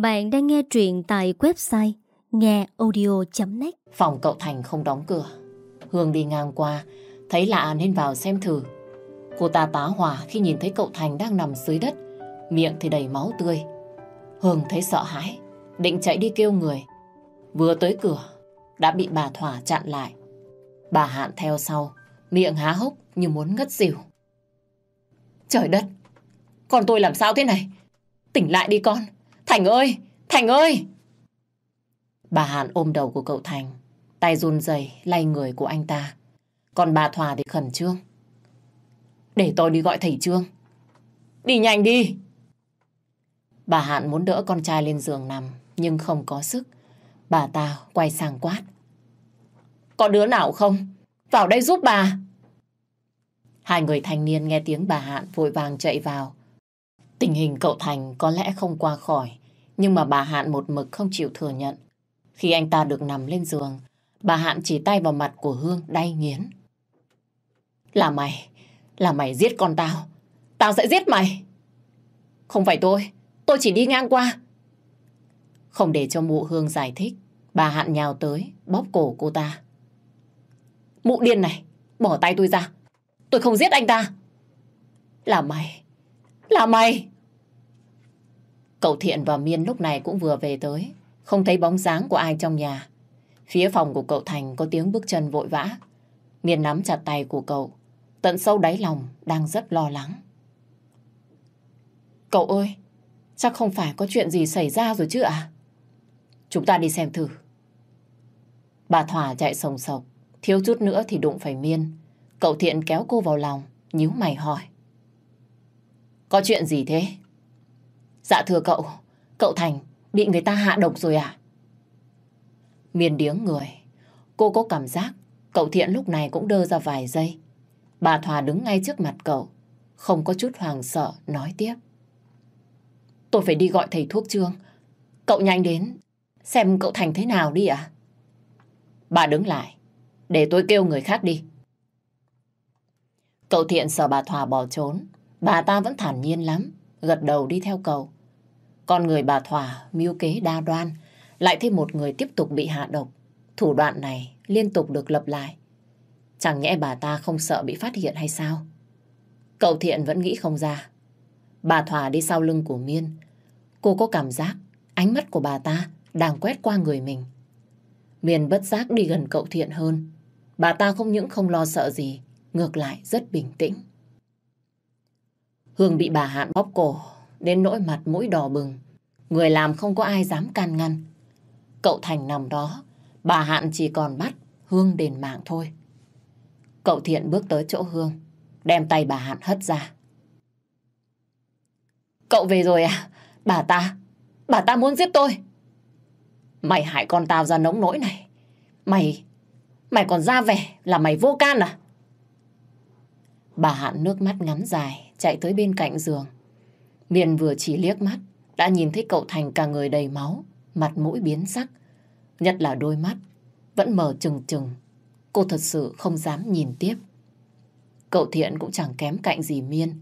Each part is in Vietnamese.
Bạn đang nghe truyện tại website ngheaudio.net. Phòng cậu Thành không đóng cửa. Hương đi ngang qua, thấy lạ nên vào xem thử. Cô ta tá hỏa khi nhìn thấy cậu Thành đang nằm dưới đất, miệng thì đầy máu tươi. Hương thấy sợ hãi, định chạy đi kêu người. Vừa tới cửa, đã bị bà Thỏa chặn lại. Bà Hạn theo sau, miệng há hốc như muốn ngất xỉu. Trời đất, con tôi làm sao thế này? Tỉnh lại đi con. Thành ơi, Thành ơi! Bà Hạn ôm đầu của cậu Thành, tay run rẩy lay người của anh ta. Còn bà Thòa thì khẩn trương. Để tôi đi gọi thầy Trương. Đi nhanh đi! Bà Hạn muốn đỡ con trai lên giường nằm, nhưng không có sức. Bà ta quay sang quát. Có đứa nào không? Vào đây giúp bà! Hai người thanh niên nghe tiếng bà Hạn vội vàng chạy vào. Tình hình cậu Thành có lẽ không qua khỏi, nhưng mà bà Hạn một mực không chịu thừa nhận. Khi anh ta được nằm lên giường, bà Hạn chỉ tay vào mặt của Hương đay nghiến. Là mày, là mày giết con tao. Tao sẽ giết mày. Không phải tôi, tôi chỉ đi ngang qua. Không để cho mụ Hương giải thích, bà Hạn nhào tới, bóp cổ cô ta. Mụ điên này, bỏ tay tôi ra. Tôi không giết anh ta. Là mày, là mày. Cậu Thiện và Miên lúc này cũng vừa về tới. Không thấy bóng dáng của ai trong nhà. Phía phòng của cậu Thành có tiếng bước chân vội vã. Miên nắm chặt tay của cậu. Tận sâu đáy lòng đang rất lo lắng. Cậu ơi, chắc không phải có chuyện gì xảy ra rồi chứ ạ? Chúng ta đi xem thử. Bà Thỏa chạy sồng sộc. Thiếu chút nữa thì đụng phải Miên. Cậu Thiện kéo cô vào lòng, nhíu mày hỏi. Có chuyện gì thế? Dạ thưa cậu, cậu Thành bị người ta hạ độc rồi à? Miền điếng người. Cô có cảm giác cậu Thiện lúc này cũng đơ ra vài giây. Bà Thòa đứng ngay trước mặt cậu, không có chút hoàng sợ, nói tiếp. Tôi phải đi gọi thầy thuốc trương. Cậu nhanh đến, xem cậu Thành thế nào đi ạ. Bà đứng lại, để tôi kêu người khác đi. Cậu Thiện sợ bà Thòa bỏ trốn, bà ta vẫn thản nhiên lắm, gật đầu đi theo cậu. Con người bà Thỏa mưu kế đa đoan, lại thêm một người tiếp tục bị hạ độc. Thủ đoạn này liên tục được lập lại. Chẳng nhẽ bà ta không sợ bị phát hiện hay sao? Cậu Thiện vẫn nghĩ không ra. Bà Thỏa đi sau lưng của Miên. Cô có cảm giác ánh mắt của bà ta đang quét qua người mình. Miên bất giác đi gần cậu Thiện hơn. Bà ta không những không lo sợ gì, ngược lại rất bình tĩnh. Hương bị bà Hạn bóp cổ, đến nỗi mặt mũi đỏ bừng. Người làm không có ai dám can ngăn. Cậu Thành nằm đó, bà Hạn chỉ còn bắt Hương đền mạng thôi. Cậu Thiện bước tới chỗ Hương, đem tay bà Hạn hất ra. Cậu về rồi à? Bà ta, bà ta muốn giết tôi. Mày hại con tao ra nống nỗi này. Mày, mày còn ra vẻ là mày vô can à? Bà Hạn nước mắt ngắn dài, chạy tới bên cạnh giường. Miền vừa chỉ liếc mắt, đã nhìn thấy cậu Thành cả người đầy máu, mặt mũi biến sắc. Nhất là đôi mắt, vẫn mở trừng trừng. Cô thật sự không dám nhìn tiếp. Cậu Thiện cũng chẳng kém cạnh gì Miên.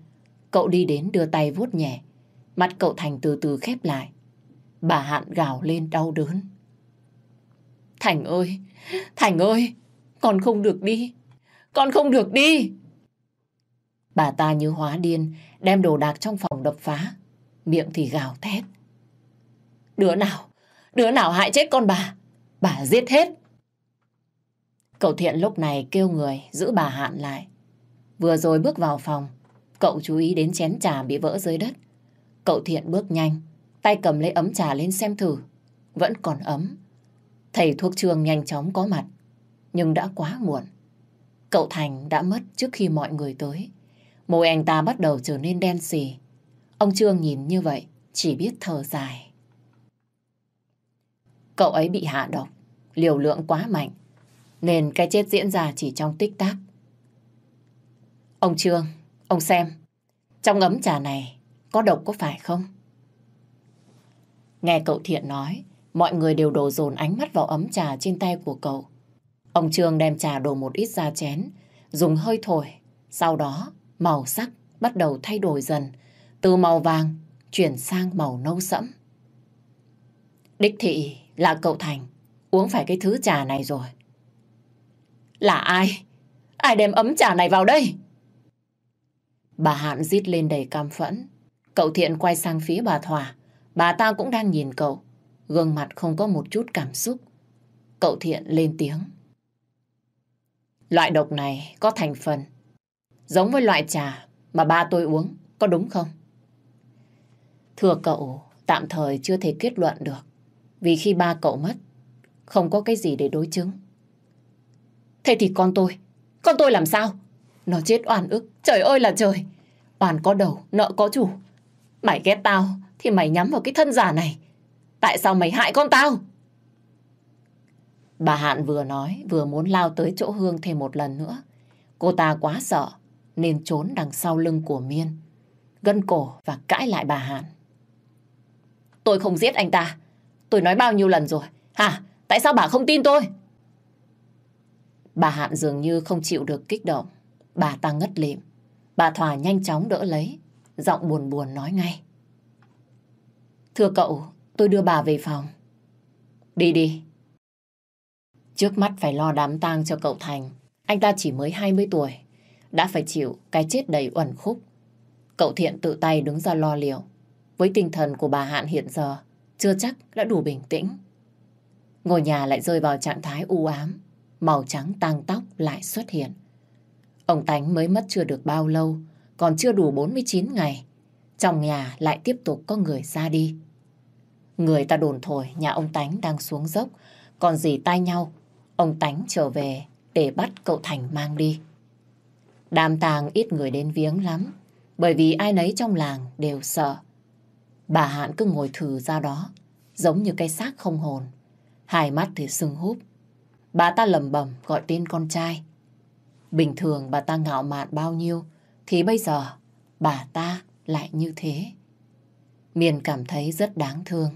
Cậu đi đến đưa tay vuốt nhẹ. Mắt cậu Thành từ từ khép lại. Bà Hạn gào lên đau đớn. Thành ơi! Thành ơi! Con không được đi! Con không được đi! Bà ta như hóa điên, đem đồ đạc trong phòng đập phá. Miệng thì gào thét. Đứa nào, đứa nào hại chết con bà, bà giết hết. Cậu Thiện lúc này kêu người giữ bà Hạn lại. Vừa rồi bước vào phòng, cậu chú ý đến chén trà bị vỡ dưới đất. Cậu Thiện bước nhanh, tay cầm lấy ấm trà lên xem thử. Vẫn còn ấm. Thầy thuốc trường nhanh chóng có mặt, nhưng đã quá muộn. Cậu Thành đã mất trước khi mọi người tới. Môi anh ta bắt đầu trở nên đen xì. Ông Trương nhìn như vậy, chỉ biết thở dài. Cậu ấy bị hạ độc, liều lượng quá mạnh, nên cái chết diễn ra chỉ trong tích tắc. Ông Trương, ông xem, trong ấm trà này có độc có phải không? Nghe cậu Thiện nói, mọi người đều đổ dồn ánh mắt vào ấm trà trên tay của cậu. Ông Trương đem trà đổ một ít ra chén, dùng hơi thổi, sau đó màu sắc bắt đầu thay đổi dần, từ màu vàng chuyển sang màu nâu sẫm. Đích thị là cậu Thành uống phải cái thứ trà này rồi. Là ai? Ai đem ấm trà này vào đây? Bà Hạn rít lên đầy cam phẫn. Cậu Thiện quay sang phía bà Thỏa. Bà ta cũng đang nhìn cậu. Gương mặt không có một chút cảm xúc. Cậu Thiện lên tiếng. Loại độc này có thành phần giống với loại trà mà ba tôi uống, có đúng không? Thưa cậu, tạm thời chưa thể kết luận được. Vì khi ba cậu mất, không có cái gì để đối chứng. Thế thì con tôi, con tôi làm sao? Nó chết oan ức, trời ơi là trời. Oan có đầu, nợ có chủ. Mày ghét tao, thì mày nhắm vào cái thân giả này. Tại sao mày hại con tao? Bà Hạn vừa nói, vừa muốn lao tới chỗ Hương thêm một lần nữa. Cô ta quá sợ, nên trốn đằng sau lưng của Miên. Gân cổ và cãi lại bà Hạn. Tôi không giết anh ta. Tôi nói bao nhiêu lần rồi. Hả? Tại sao bà không tin tôi? Bà Hạn dường như không chịu được kích động. Bà ta ngất lịm. Bà Thỏa nhanh chóng đỡ lấy. Giọng buồn buồn nói ngay. Thưa cậu, tôi đưa bà về phòng. Đi đi. Trước mắt phải lo đám tang cho cậu Thành. Anh ta chỉ mới 20 tuổi. Đã phải chịu cái chết đầy uẩn khúc. Cậu Thiện tự tay đứng ra lo liệu. Với tinh thần của bà Hạn hiện giờ, chưa chắc đã đủ bình tĩnh. Ngôi nhà lại rơi vào trạng thái u ám, màu trắng tang tóc lại xuất hiện. Ông Tánh mới mất chưa được bao lâu, còn chưa đủ 49 ngày. Trong nhà lại tiếp tục có người ra đi. Người ta đồn thổi nhà ông Tánh đang xuống dốc, còn gì tay nhau, ông Tánh trở về để bắt cậu Thành mang đi. Đàm tàng ít người đến viếng lắm, bởi vì ai nấy trong làng đều sợ. Bà Hạn cứ ngồi thử ra đó, giống như cây xác không hồn. Hai mắt thì sưng húp. Bà ta lầm bầm gọi tên con trai. Bình thường bà ta ngạo mạn bao nhiêu, thì bây giờ bà ta lại như thế. Miền cảm thấy rất đáng thương.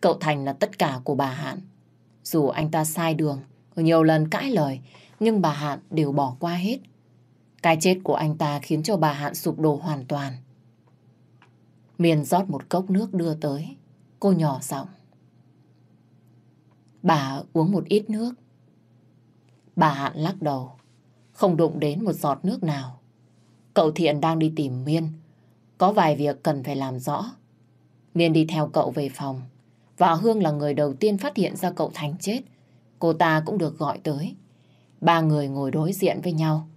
Cậu Thành là tất cả của bà Hạn. Dù anh ta sai đường, nhiều lần cãi lời, nhưng bà Hạn đều bỏ qua hết. Cái chết của anh ta khiến cho bà Hạn sụp đổ hoàn toàn. Miền rót một cốc nước đưa tới. Cô nhỏ giọng. Bà uống một ít nước. Bà Hạn lắc đầu. Không đụng đến một giọt nước nào. Cậu Thiện đang đi tìm Miên. Có vài việc cần phải làm rõ. Miên đi theo cậu về phòng. Và Hương là người đầu tiên phát hiện ra cậu Thành chết. Cô ta cũng được gọi tới. Ba người ngồi đối diện với nhau.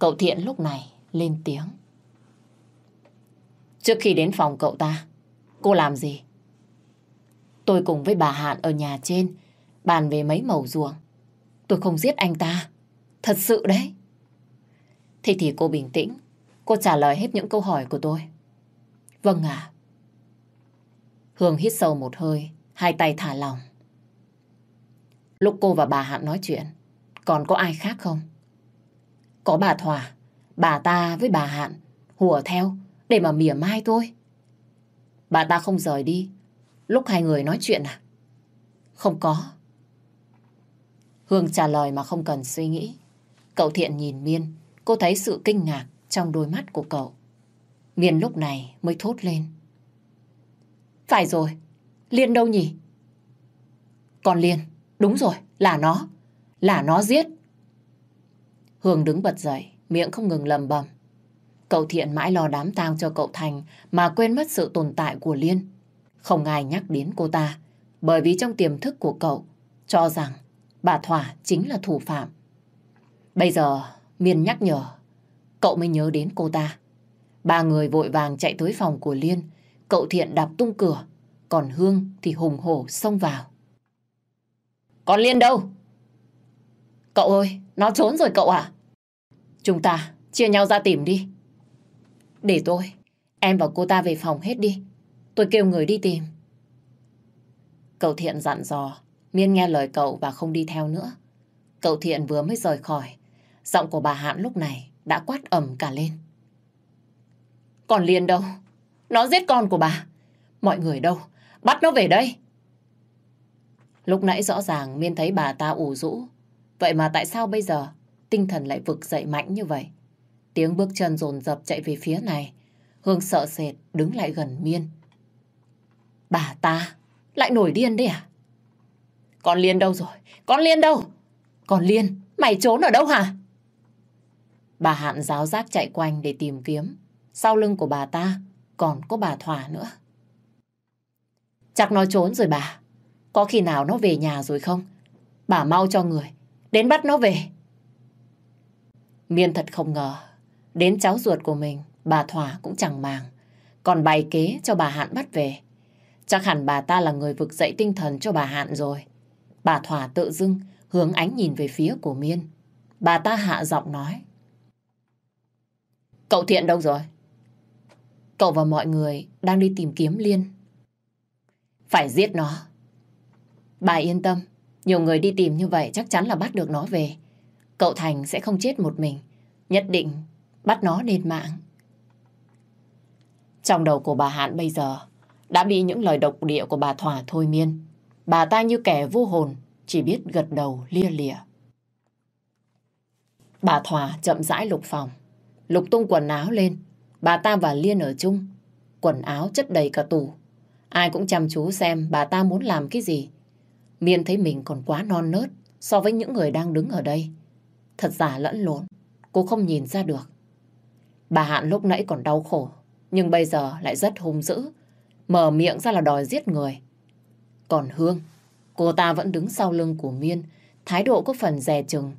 Cậu Thiện lúc này lên tiếng. Trước khi đến phòng cậu ta, cô làm gì? Tôi cùng với bà Hạn ở nhà trên, bàn về mấy mẩu ruộng. Tôi không giết anh ta. Thật sự đấy. Thế thì cô bình tĩnh. Cô trả lời hết những câu hỏi của tôi. Vâng ạ. Hương hít sâu một hơi, hai tay thả lòng. Lúc cô và bà Hạn nói chuyện, còn có ai khác không? Có bà Thỏa, bà ta với bà Hạn hùa theo để mà mỉa mai tôi. Bà ta không rời đi lúc hai người nói chuyện à? Không có. Hương trả lời mà không cần suy nghĩ. Cậu Thiện nhìn Miên, cô thấy sự kinh ngạc trong đôi mắt của cậu. Miên lúc này mới thốt lên. Phải rồi, Liên đâu nhỉ? Còn Liên, đúng rồi, là nó. Là nó giết. Hương đứng bật dậy, miệng không ngừng lầm bầm. Cậu Thiện mãi lo đám tang cho cậu Thành mà quên mất sự tồn tại của Liên. Không ai nhắc đến cô ta, bởi vì trong tiềm thức của cậu cho rằng bà Thỏa chính là thủ phạm. Bây giờ Miên nhắc nhở, cậu mới nhớ đến cô ta. Ba người vội vàng chạy tới phòng của Liên, cậu Thiện đạp tung cửa, còn Hương thì hùng hổ xông vào. Còn Liên đâu? Cậu ơi, nó trốn rồi cậu à? Chúng ta chia nhau ra tìm đi. Để tôi, em và cô ta về phòng hết đi. Tôi kêu người đi tìm. Cậu Thiện dặn dò, Miên nghe lời cậu và không đi theo nữa. Cậu Thiện vừa mới rời khỏi, giọng của bà Hạn lúc này đã quát ẩm cả lên. Còn Liên đâu? Nó giết con của bà. Mọi người đâu? Bắt nó về đây. Lúc nãy rõ ràng Miên thấy bà ta ủ rũ. Vậy mà tại sao bây giờ tinh thần lại vực dậy mạnh như vậy? Tiếng bước chân rồn rập chạy về phía này. Hương sợ sệt đứng lại gần Miên. Bà ta lại nổi điên đấy à? Con Liên đâu rồi? Con Liên đâu? Con Liên, mày trốn ở đâu hả? Bà Hạn giáo giác chạy quanh để tìm kiếm. Sau lưng của bà ta còn có bà Thỏa nữa. Chắc nó trốn rồi bà. Có khi nào nó về nhà rồi không? Bà mau cho người. Đến bắt nó về. Miên thật không ngờ. Đến cháu ruột của mình, bà Thỏa cũng chẳng màng. Còn bày kế cho bà Hạn bắt về. Chắc hẳn bà ta là người vực dậy tinh thần cho bà Hạn rồi. Bà Thỏa tự dưng hướng ánh nhìn về phía của Miên. Bà ta hạ giọng nói. Cậu Thiện đâu rồi? Cậu và mọi người đang đi tìm kiếm Liên. Phải giết nó. Bà yên tâm, nhiều người đi tìm như vậy chắc chắn là bắt được nó về. Cậu Thành sẽ không chết một mình. Nhất định bắt nó lên mạng. Trong đầu của bà Hạn bây giờ đã bị những lời độc địa của bà Thỏa thôi miên. Bà ta như kẻ vô hồn, chỉ biết gật đầu lia lịa. Bà Thỏa chậm rãi lục phòng, lục tung quần áo lên. Bà ta và Liên ở chung, quần áo chất đầy cả tủ. Ai cũng chăm chú xem bà ta muốn làm cái gì. Miên thấy mình còn quá non nớt so với những người đang đứng ở đây. Thật giả lẫn lộn, cô không nhìn ra được. Bà Hạn lúc nãy còn đau khổ, nhưng bây giờ lại rất hung dữ. Mở miệng ra là đòi giết người. Còn Hương, cô ta vẫn đứng sau lưng của Miên, thái độ có phần dè chừng.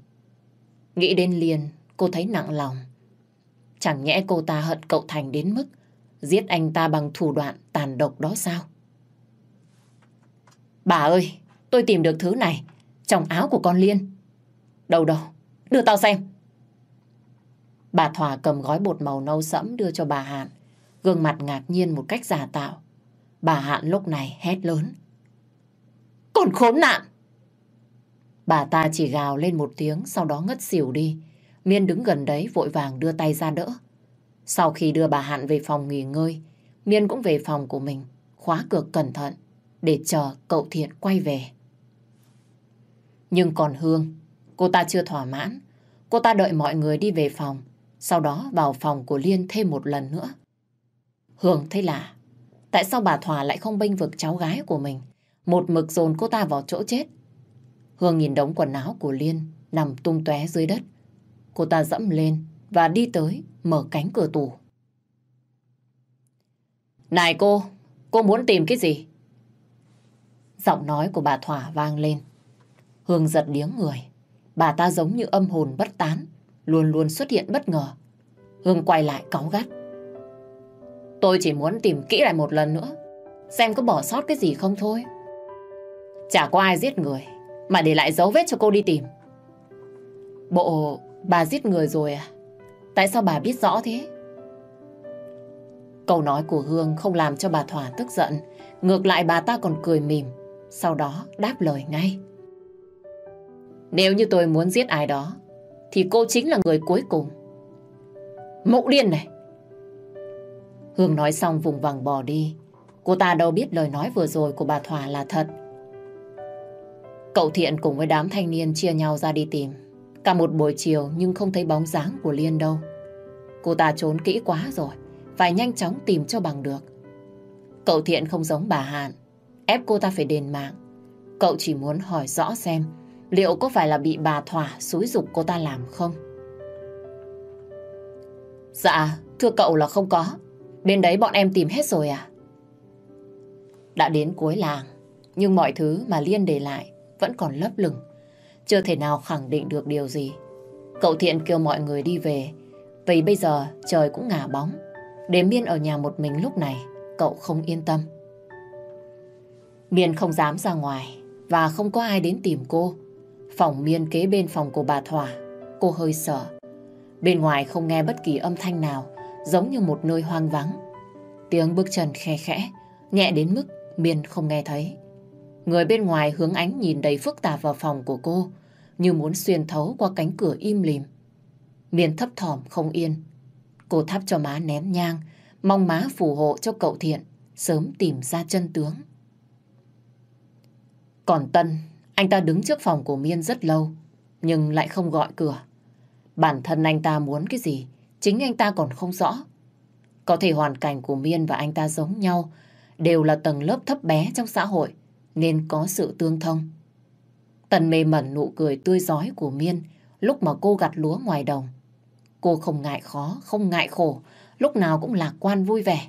Nghĩ đến liền cô thấy nặng lòng. Chẳng nhẽ cô ta hận cậu Thành đến mức giết anh ta bằng thủ đoạn tàn độc đó sao? Bà ơi, tôi tìm được thứ này trong áo của con Liên. Đâu đâu, đưa tao xem. Bà Thỏa cầm gói bột màu nâu sẫm đưa cho bà Hạn, gương mặt ngạc nhiên một cách giả tạo. Bà Hạn lúc này hét lớn. Còn khốn nạn! Bà ta chỉ gào lên một tiếng sau đó ngất xỉu đi. Miên đứng gần đấy vội vàng đưa tay ra đỡ. Sau khi đưa bà Hạn về phòng nghỉ ngơi, Miên cũng về phòng của mình, khóa cửa cẩn thận để chờ cậu Thiện quay về. Nhưng còn Hương, cô ta chưa thỏa mãn. Cô ta đợi mọi người đi về phòng, sau đó vào phòng của Liên thêm một lần nữa. Hương thấy lạ, tại sao bà Thỏa lại không bênh vực cháu gái của mình, một mực dồn cô ta vào chỗ chết. Hương nhìn đống quần áo của Liên nằm tung tóe dưới đất. Cô ta dẫm lên và đi tới mở cánh cửa tủ. Này cô, cô muốn tìm cái gì? Giọng nói của bà Thỏa vang lên. Hương giật điếng người. Bà ta giống như âm hồn bất tán, luôn luôn xuất hiện bất ngờ. Hương quay lại cáu gắt. Tôi chỉ muốn tìm kỹ lại một lần nữa, xem có bỏ sót cái gì không thôi. Chả có ai giết người, mà để lại dấu vết cho cô đi tìm. Bộ bà giết người rồi à? Tại sao bà biết rõ thế? Câu nói của Hương không làm cho bà Thỏa tức giận. Ngược lại bà ta còn cười mỉm. Sau đó đáp lời ngay. Nếu như tôi muốn giết ai đó, thì cô chính là người cuối cùng. Mụ điên này! Hương nói xong vùng vằng bỏ đi. Cô ta đâu biết lời nói vừa rồi của bà Thỏa là thật. Cậu Thiện cùng với đám thanh niên chia nhau ra đi tìm. Cả một buổi chiều nhưng không thấy bóng dáng của Liên đâu. Cô ta trốn kỹ quá rồi, phải nhanh chóng tìm cho bằng được. Cậu Thiện không giống bà Hạn, ép cô ta phải đền mạng. Cậu chỉ muốn hỏi rõ xem liệu có phải là bị bà Thỏa xúi dục cô ta làm không? Dạ, thưa cậu là không có. Bên đấy bọn em tìm hết rồi à? Đã đến cuối làng, nhưng mọi thứ mà Liên để lại vẫn còn lấp lửng. Chưa thể nào khẳng định được điều gì. Cậu Thiện kêu mọi người đi về, vì bây giờ trời cũng ngả bóng. Để Miên ở nhà một mình lúc này, cậu không yên tâm. Miên không dám ra ngoài và không có ai đến tìm cô. Phòng Miên kế bên phòng của bà Thỏa, cô hơi sợ. Bên ngoài không nghe bất kỳ âm thanh nào, giống như một nơi hoang vắng. Tiếng bước chân khe khẽ, nhẹ đến mức Miên không nghe thấy. Người bên ngoài hướng ánh nhìn đầy phức tạp vào phòng của cô, như muốn xuyên thấu qua cánh cửa im lìm. Miên thấp thỏm không yên. Cô thắp cho má nén nhang, mong má phù hộ cho cậu thiện, sớm tìm ra chân tướng. Còn Tân, anh ta đứng trước phòng của Miên rất lâu, nhưng lại không gọi cửa. Bản thân anh ta muốn cái gì, chính anh ta còn không rõ. Có thể hoàn cảnh của Miên và anh ta giống nhau, đều là tầng lớp thấp bé trong xã hội, nên có sự tương thông. Tần mê mẩn nụ cười tươi giói của Miên lúc mà cô gặt lúa ngoài đồng. Cô không ngại khó, không ngại khổ, lúc nào cũng lạc quan vui vẻ.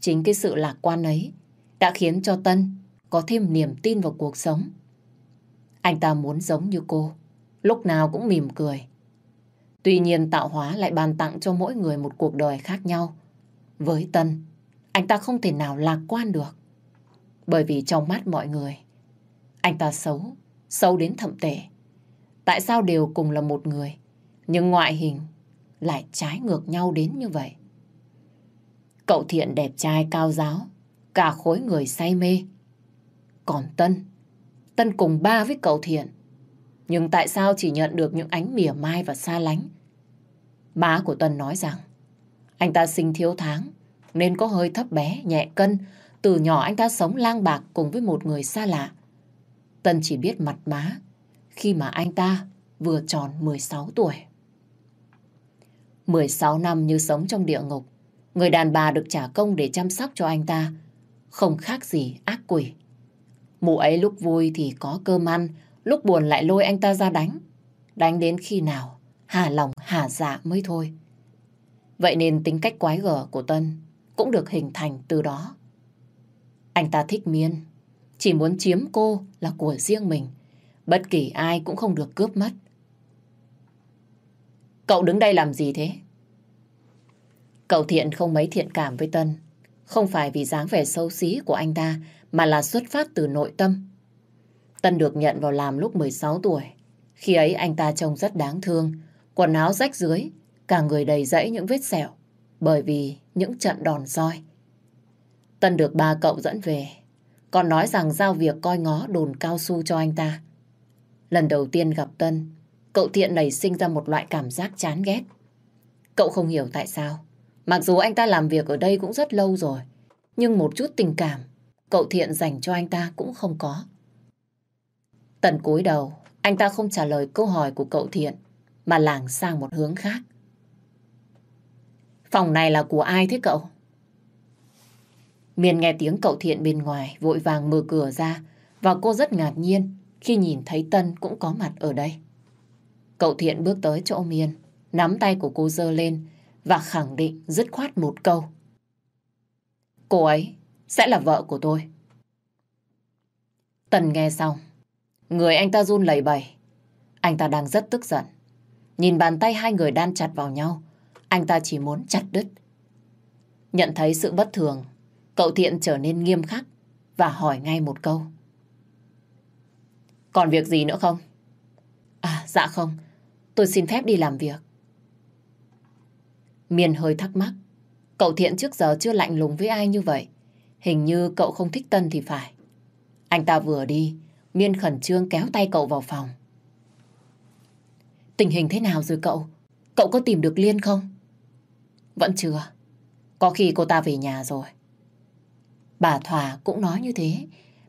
Chính cái sự lạc quan ấy đã khiến cho Tân có thêm niềm tin vào cuộc sống. Anh ta muốn giống như cô, lúc nào cũng mỉm cười. Tuy nhiên tạo hóa lại ban tặng cho mỗi người một cuộc đời khác nhau. Với Tân, anh ta không thể nào lạc quan được. Bởi vì trong mắt mọi người, anh ta xấu, xấu đến thậm tệ. Tại sao đều cùng là một người, nhưng ngoại hình lại trái ngược nhau đến như vậy? Cậu thiện đẹp trai cao giáo, cả khối người say mê. Còn Tân, Tân cùng ba với cậu thiện. Nhưng tại sao chỉ nhận được những ánh mỉa mai và xa lánh? Má của Tân nói rằng, anh ta sinh thiếu tháng, nên có hơi thấp bé, nhẹ cân. Từ nhỏ anh ta sống lang bạc cùng với một người xa lạ. Tân chỉ biết mặt má khi mà anh ta vừa tròn 16 tuổi. 16 năm như sống trong địa ngục, người đàn bà được trả công để chăm sóc cho anh ta, không khác gì ác quỷ. Mụ ấy lúc vui thì có cơm ăn, lúc buồn lại lôi anh ta ra đánh. Đánh đến khi nào, hà lòng hà dạ mới thôi. Vậy nên tính cách quái gở của Tân cũng được hình thành từ đó. Anh ta thích Miên, chỉ muốn chiếm cô là của riêng mình. Bất kỳ ai cũng không được cướp mất. Cậu đứng đây làm gì thế? Cậu thiện không mấy thiện cảm với Tân. Không phải vì dáng vẻ xấu xí của anh ta, mà là xuất phát từ nội tâm. Tân được nhận vào làm lúc 16 tuổi. Khi ấy anh ta trông rất đáng thương, quần áo rách dưới, cả người đầy rẫy những vết sẹo, bởi vì những trận đòn roi. Tân được ba cậu dẫn về, còn nói rằng giao việc coi ngó đồn cao su cho anh ta. Lần đầu tiên gặp Tân, cậu thiện nảy sinh ra một loại cảm giác chán ghét. Cậu không hiểu tại sao. Mặc dù anh ta làm việc ở đây cũng rất lâu rồi, nhưng một chút tình cảm cậu thiện dành cho anh ta cũng không có. tần cúi đầu, anh ta không trả lời câu hỏi của cậu thiện, mà lảng sang một hướng khác. Phòng này là của ai thế cậu? Miền nghe tiếng cậu thiện bên ngoài, vội vàng mở cửa ra, và cô rất ngạc nhiên khi nhìn thấy Tân cũng có mặt ở đây. Cậu thiện bước tới chỗ Miên, nắm tay của cô dơ lên và khẳng định dứt khoát một câu. Cô ấy sẽ là vợ của tôi. Tần nghe xong, người anh ta run lẩy bẩy. Anh ta đang rất tức giận. Nhìn bàn tay hai người đan chặt vào nhau, anh ta chỉ muốn chặt đứt. Nhận thấy sự bất thường, cậu thiện trở nên nghiêm khắc và hỏi ngay một câu. Còn việc gì nữa không? À, dạ không. Tôi xin phép đi làm việc. Miền hơi thắc mắc. Cậu thiện trước giờ chưa lạnh lùng với ai như vậy. Hình như cậu không thích Tân thì phải. Anh ta vừa đi, Miên khẩn trương kéo tay cậu vào phòng. Tình hình thế nào rồi cậu? Cậu có tìm được Liên không? Vẫn chưa. Có khi cô ta về nhà rồi. Bà Thỏa cũng nói như thế.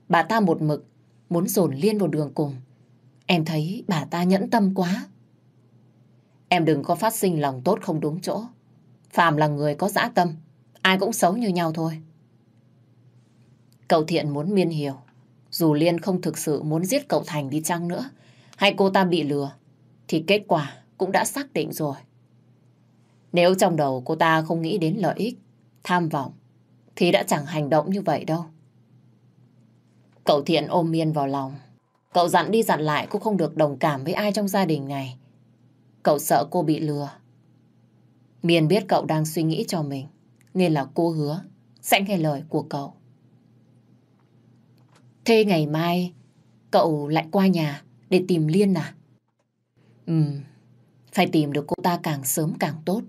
Bà ta một mực muốn dồn Liên vào đường cùng. Em thấy bà ta nhẫn tâm quá. Em đừng có phát sinh lòng tốt không đúng chỗ. Phạm là người có dã tâm. Ai cũng xấu như nhau thôi. Cậu Thiện muốn Miên hiểu. Dù Liên không thực sự muốn giết cậu Thành đi chăng nữa, hay cô ta bị lừa, thì kết quả cũng đã xác định rồi. Nếu trong đầu cô ta không nghĩ đến lợi ích, tham vọng, thì đã chẳng hành động như vậy đâu. Cậu Thiện ôm Miên vào lòng. Cậu dặn đi dặn lại cô không được đồng cảm với ai trong gia đình này. Cậu sợ cô bị lừa. Miên biết cậu đang suy nghĩ cho mình, nên là cô hứa sẽ nghe lời của cậu. Thế ngày mai cậu lại qua nhà để tìm Liên à? Ừ, phải tìm được cô ta càng sớm càng tốt.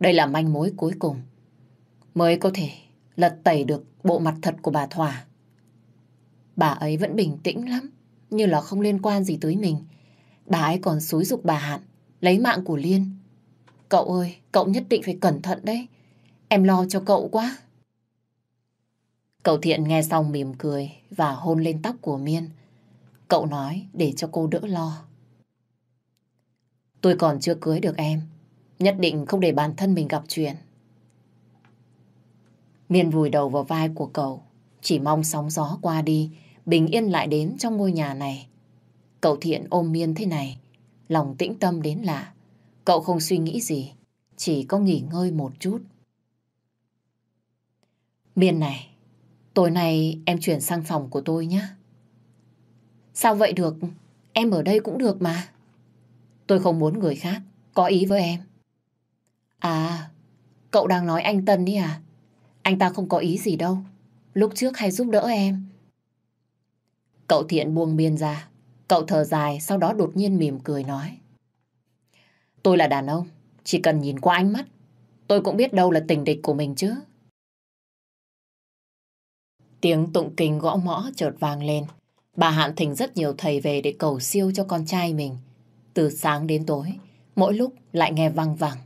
Đây là manh mối cuối cùng. Mới có thể lật tẩy được bộ mặt thật của bà Thỏa. Bà ấy vẫn bình tĩnh lắm, như là không liên quan gì tới mình. Bà ấy còn xúi dục bà Hạn, lấy mạng của Liên. Cậu ơi, cậu nhất định phải cẩn thận đấy. Em lo cho cậu quá. Cậu Thiện nghe xong mỉm cười và hôn lên tóc của Miên. Cậu nói để cho cô đỡ lo. Tôi còn chưa cưới được em. Nhất định không để bản thân mình gặp chuyện. Miên vùi đầu vào vai của cậu. Chỉ mong sóng gió qua đi bình yên lại đến trong ngôi nhà này. Cậu thiện ôm miên thế này, lòng tĩnh tâm đến lạ. Cậu không suy nghĩ gì, chỉ có nghỉ ngơi một chút. Miên này, tối nay em chuyển sang phòng của tôi nhé. Sao vậy được? Em ở đây cũng được mà. Tôi không muốn người khác có ý với em. À, cậu đang nói anh Tân đi à? Anh ta không có ý gì đâu. Lúc trước hay giúp đỡ em. Cậu thiện buông biên ra. Cậu thở dài, sau đó đột nhiên mỉm cười nói. Tôi là đàn ông, chỉ cần nhìn qua ánh mắt, tôi cũng biết đâu là tình địch của mình chứ. Tiếng tụng kinh gõ mõ chợt vang lên. Bà Hạn thỉnh rất nhiều thầy về để cầu siêu cho con trai mình. Từ sáng đến tối, mỗi lúc lại nghe văng vẳng.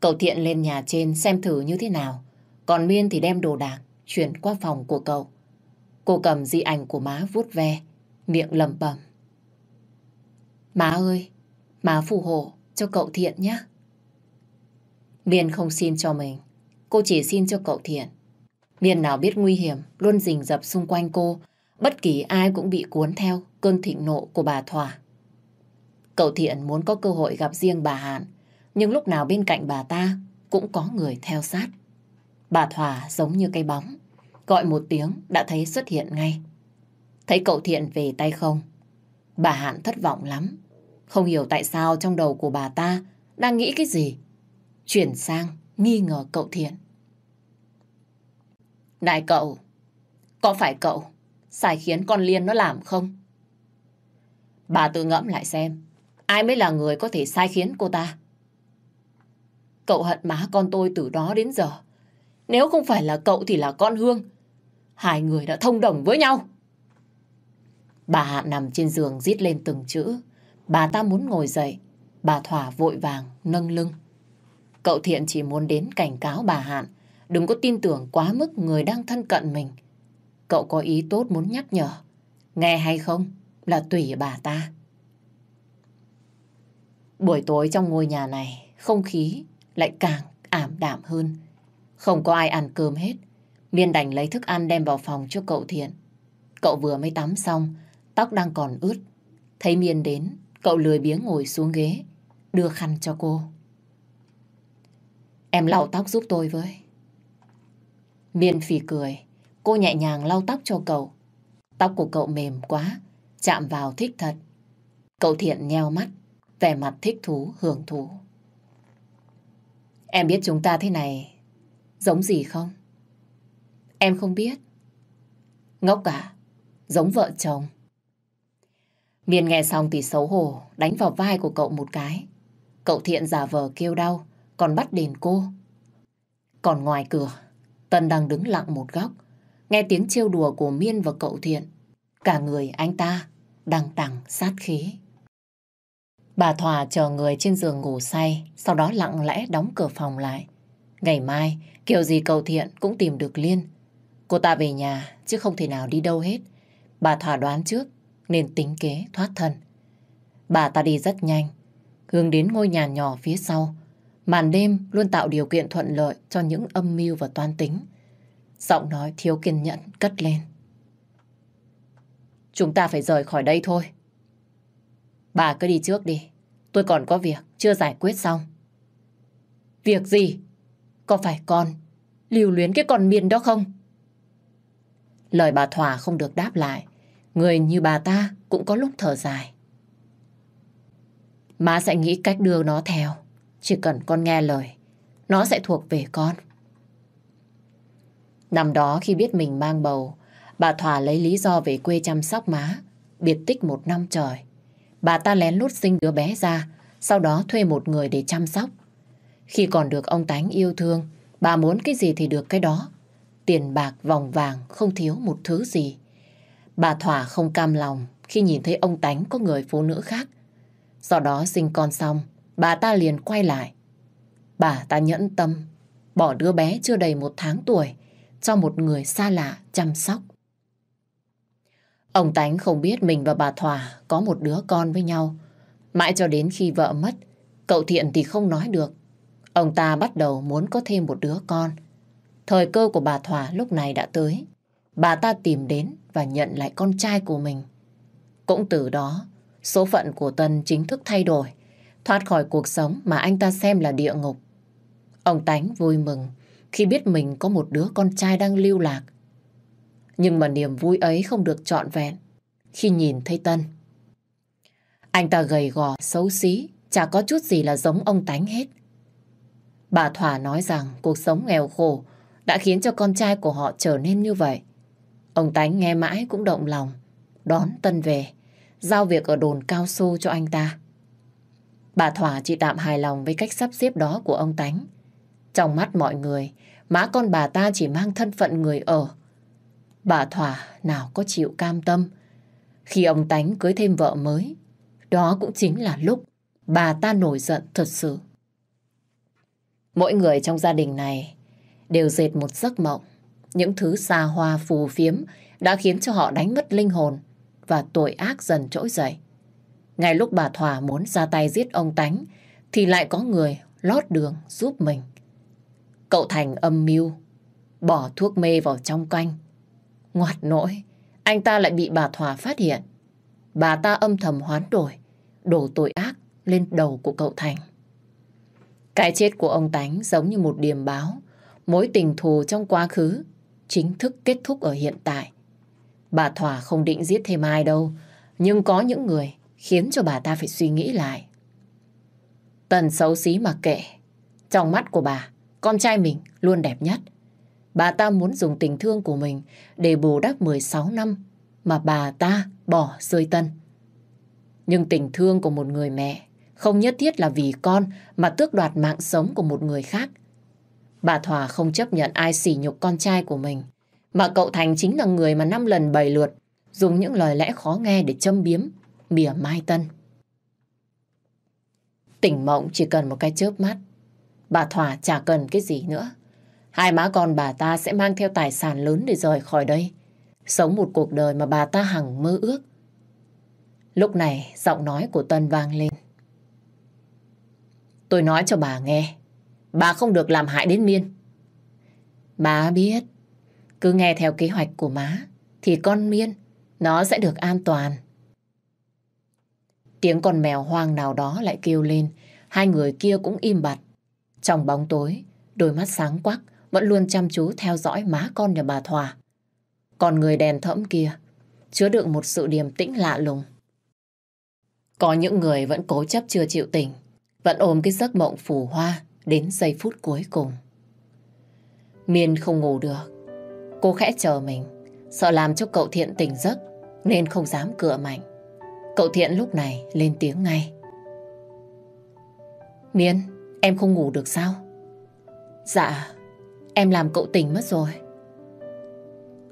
Cậu Thiện lên nhà trên xem thử như thế nào. Còn Miên thì đem đồ đạc chuyển qua phòng của cậu. Cô cầm di ảnh của má vuốt ve, miệng lẩm bẩm. Má ơi, má phù hộ cho cậu Thiện nhé. Miên không xin cho mình, cô chỉ xin cho cậu Thiện. Viên nào biết nguy hiểm, luôn rình rập xung quanh cô, bất kỳ ai cũng bị cuốn theo cơn thịnh nộ của bà Thỏa. Cậu Thiện muốn có cơ hội gặp riêng bà Hạn, nhưng lúc nào bên cạnh bà ta cũng có người theo sát. Bà Thỏa giống như cây bóng, gọi một tiếng đã thấy xuất hiện ngay. Thấy cậu Thiện về tay không, bà Hạn thất vọng lắm. Không hiểu tại sao trong đầu của bà ta đang nghĩ cái gì. Chuyển sang nghi ngờ cậu Thiện. Này cậu, có phải cậu sai khiến con Liên nó làm không? Bà tự ngẫm lại xem, ai mới là người có thể sai khiến cô ta? Cậu hận má con tôi từ đó đến giờ. Nếu không phải là cậu thì là con Hương. Hai người đã thông đồng với nhau. Bà Hạ nằm trên giường rít lên từng chữ. Bà ta muốn ngồi dậy. Bà Thỏa vội vàng nâng lưng. Cậu Thiện chỉ muốn đến cảnh cáo bà Hạn. Đừng có tin tưởng quá mức người đang thân cận mình. Cậu có ý tốt muốn nhắc nhở. Nghe hay không là tùy bà ta. Buổi tối trong ngôi nhà này, không khí lại càng ảm đạm hơn. Không có ai ăn cơm hết. Miên đành lấy thức ăn đem vào phòng cho cậu Thiện. Cậu vừa mới tắm xong, tóc đang còn ướt. Thấy Miên đến, cậu lười biếng ngồi xuống ghế, đưa khăn cho cô. Em lau tóc giúp tôi với. Miên phì cười, cô nhẹ nhàng lau tóc cho cậu. Tóc của cậu mềm quá, chạm vào thích thật. Cậu Thiện nheo mắt, vẻ mặt thích thú, hưởng thụ. Em biết chúng ta thế này giống gì không? Em không biết. Ngốc cả, Giống vợ chồng. Miên nghe xong thì xấu hổ, đánh vào vai của cậu một cái. Cậu thiện giả vờ kêu đau, còn bắt đền cô. Còn ngoài cửa, Tân đang đứng lặng một góc, nghe tiếng trêu đùa của Miên và cậu thiện. Cả người anh ta đang đằng sát khí. Bà Thỏa chờ người trên giường ngủ say, sau đó lặng lẽ đóng cửa phòng lại. Ngày mai, kiểu gì cầu thiện cũng tìm được Liên. Cô ta về nhà, chứ không thể nào đi đâu hết. Bà Thỏa đoán trước, nên tính kế thoát thân. Bà ta đi rất nhanh, hướng đến ngôi nhà nhỏ phía sau. Màn đêm luôn tạo điều kiện thuận lợi cho những âm mưu và toan tính. Giọng nói thiếu kiên nhẫn cất lên. Chúng ta phải rời khỏi đây thôi. Bà cứ đi trước đi. Tôi còn có việc chưa giải quyết xong. Việc gì? Có phải con lưu luyến cái con miền đó không? Lời bà Thỏa không được đáp lại. Người như bà ta cũng có lúc thở dài. Má sẽ nghĩ cách đưa nó theo. Chỉ cần con nghe lời, nó sẽ thuộc về con. Năm đó khi biết mình mang bầu, bà Thỏa lấy lý do về quê chăm sóc má, biệt tích một năm trời. Bà ta lén lút sinh đứa bé ra, sau đó thuê một người để chăm sóc. Khi còn được ông Tánh yêu thương, bà muốn cái gì thì được cái đó. Tiền bạc, vòng vàng, không thiếu một thứ gì. Bà Thỏa không cam lòng khi nhìn thấy ông Tánh có người phụ nữ khác. Do đó sinh con xong, bà ta liền quay lại. Bà ta nhẫn tâm, bỏ đứa bé chưa đầy một tháng tuổi cho một người xa lạ chăm sóc. Ông Tánh không biết mình và bà Thỏa có một đứa con với nhau. Mãi cho đến khi vợ mất, cậu Thiện thì không nói được. Ông ta bắt đầu muốn có thêm một đứa con. Thời cơ của bà Thỏa lúc này đã tới. bà ta tìm đến và nhận lại con trai của mình. Cũng từ đó, số phận của Tân chính thức thay đổi, thoát khỏi cuộc sống mà anh ta xem là địa ngục. Ông Tánh vui mừng khi biết mình có một đứa con trai đang lưu lạc. Nhưng mà niềm vui ấy không được trọn vẹn khi nhìn thấy Tân. Anh ta gầy gò, xấu xí, chả có chút gì là giống ông Tánh hết. Bà Thỏa nói rằng cuộc sống nghèo khổ đã khiến cho con trai của họ trở nên như vậy. Ông Tánh nghe mãi cũng động lòng, đón Tân về, giao việc ở đồn cao su cho anh ta. Bà Thỏa chỉ tạm hài lòng với cách sắp xếp đó của ông Tánh. Trong mắt mọi người, má con bà ta chỉ mang thân phận người ở. Bà Thỏa nào có chịu cam tâm. Khi ông Tánh cưới thêm vợ mới, đó cũng chính là lúc bà ta nổi giận thật sự. Mỗi người trong gia đình này đều dệt một giấc mộng. Những thứ xa hoa phù phiếm đã khiến cho họ đánh mất linh hồn và tội ác dần trỗi dậy. Ngay lúc bà Thỏa muốn ra tay giết ông Tánh thì lại có người lót đường giúp mình. Cậu Thành âm mưu bỏ thuốc mê vào trong canh. Ngoạt nỗi, anh ta lại bị bà Thỏa phát hiện. Bà ta âm thầm hoán đổi, đổ tội ác lên đầu của cậu Thành. Cái chết của ông Tánh giống như một điềm báo, mối tình thù trong quá khứ chính thức kết thúc ở hiện tại. Bà Thỏa không định giết thêm ai đâu, nhưng có những người khiến cho bà ta phải suy nghĩ lại. Tần xấu xí mà kệ, trong mắt của bà, con trai mình luôn đẹp nhất. Bà ta muốn dùng tình thương của mình để bù đắp 16 năm mà bà ta bỏ rơi Tân. Nhưng tình thương của một người mẹ không nhất thiết là vì con mà tước đoạt mạng sống của một người khác. Bà Thỏa không chấp nhận ai sỉ nhục con trai của mình. Mà cậu Thành chính là người mà năm lần bày lượt dùng những lời lẽ khó nghe để châm biếm, mỉa mai Tân. Tỉnh mộng chỉ cần một cái chớp mắt. Bà Thỏa chả cần cái gì nữa. Hai má con bà ta sẽ mang theo tài sản lớn để rời khỏi đây. Sống một cuộc đời mà bà ta hằng mơ ước. Lúc này, giọng nói của Tân vang lên. Tôi nói cho bà nghe. Bà không được làm hại đến Miên. bà biết. Cứ nghe theo kế hoạch của má. Thì con Miên, nó sẽ được an toàn. Tiếng con mèo hoang nào đó lại kêu lên. Hai người kia cũng im bặt. Trong bóng tối, đôi mắt sáng quắc vẫn luôn chăm chú theo dõi má con nhà bà Thòa. Còn người đèn thẫm kia chứa đựng một sự điềm tĩnh lạ lùng. Có những người vẫn cố chấp chưa chịu tỉnh vẫn ôm cái giấc mộng phù hoa đến giây phút cuối cùng. Miên không ngủ được. Cô khẽ chờ mình, sợ làm cho cậu Thiện tỉnh giấc nên không dám cửa mạnh. Cậu Thiện lúc này lên tiếng ngay. Miên, em không ngủ được sao? Dạ, em làm cậu tỉnh mất rồi.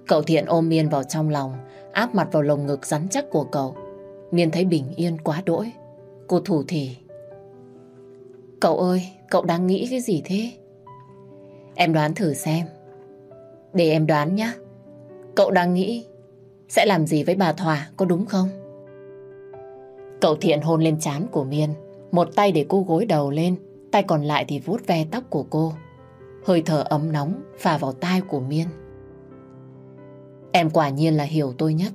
Cậu Thiện ôm Miên vào trong lòng, áp mặt vào lồng ngực rắn chắc của cậu. Miên thấy bình yên quá đỗi. Cô thủ thỉ. Cậu ơi, cậu đang nghĩ cái gì thế? Em đoán thử xem. Để em đoán nhé. Cậu đang nghĩ sẽ làm gì với bà Thỏa, có đúng không? Cậu thiện hôn lên trán của Miên. Một tay để cô gối đầu lên, tay còn lại thì vuốt ve tóc của cô. Hơi thở ấm nóng phả vào tai của Miên. Em quả nhiên là hiểu tôi nhất.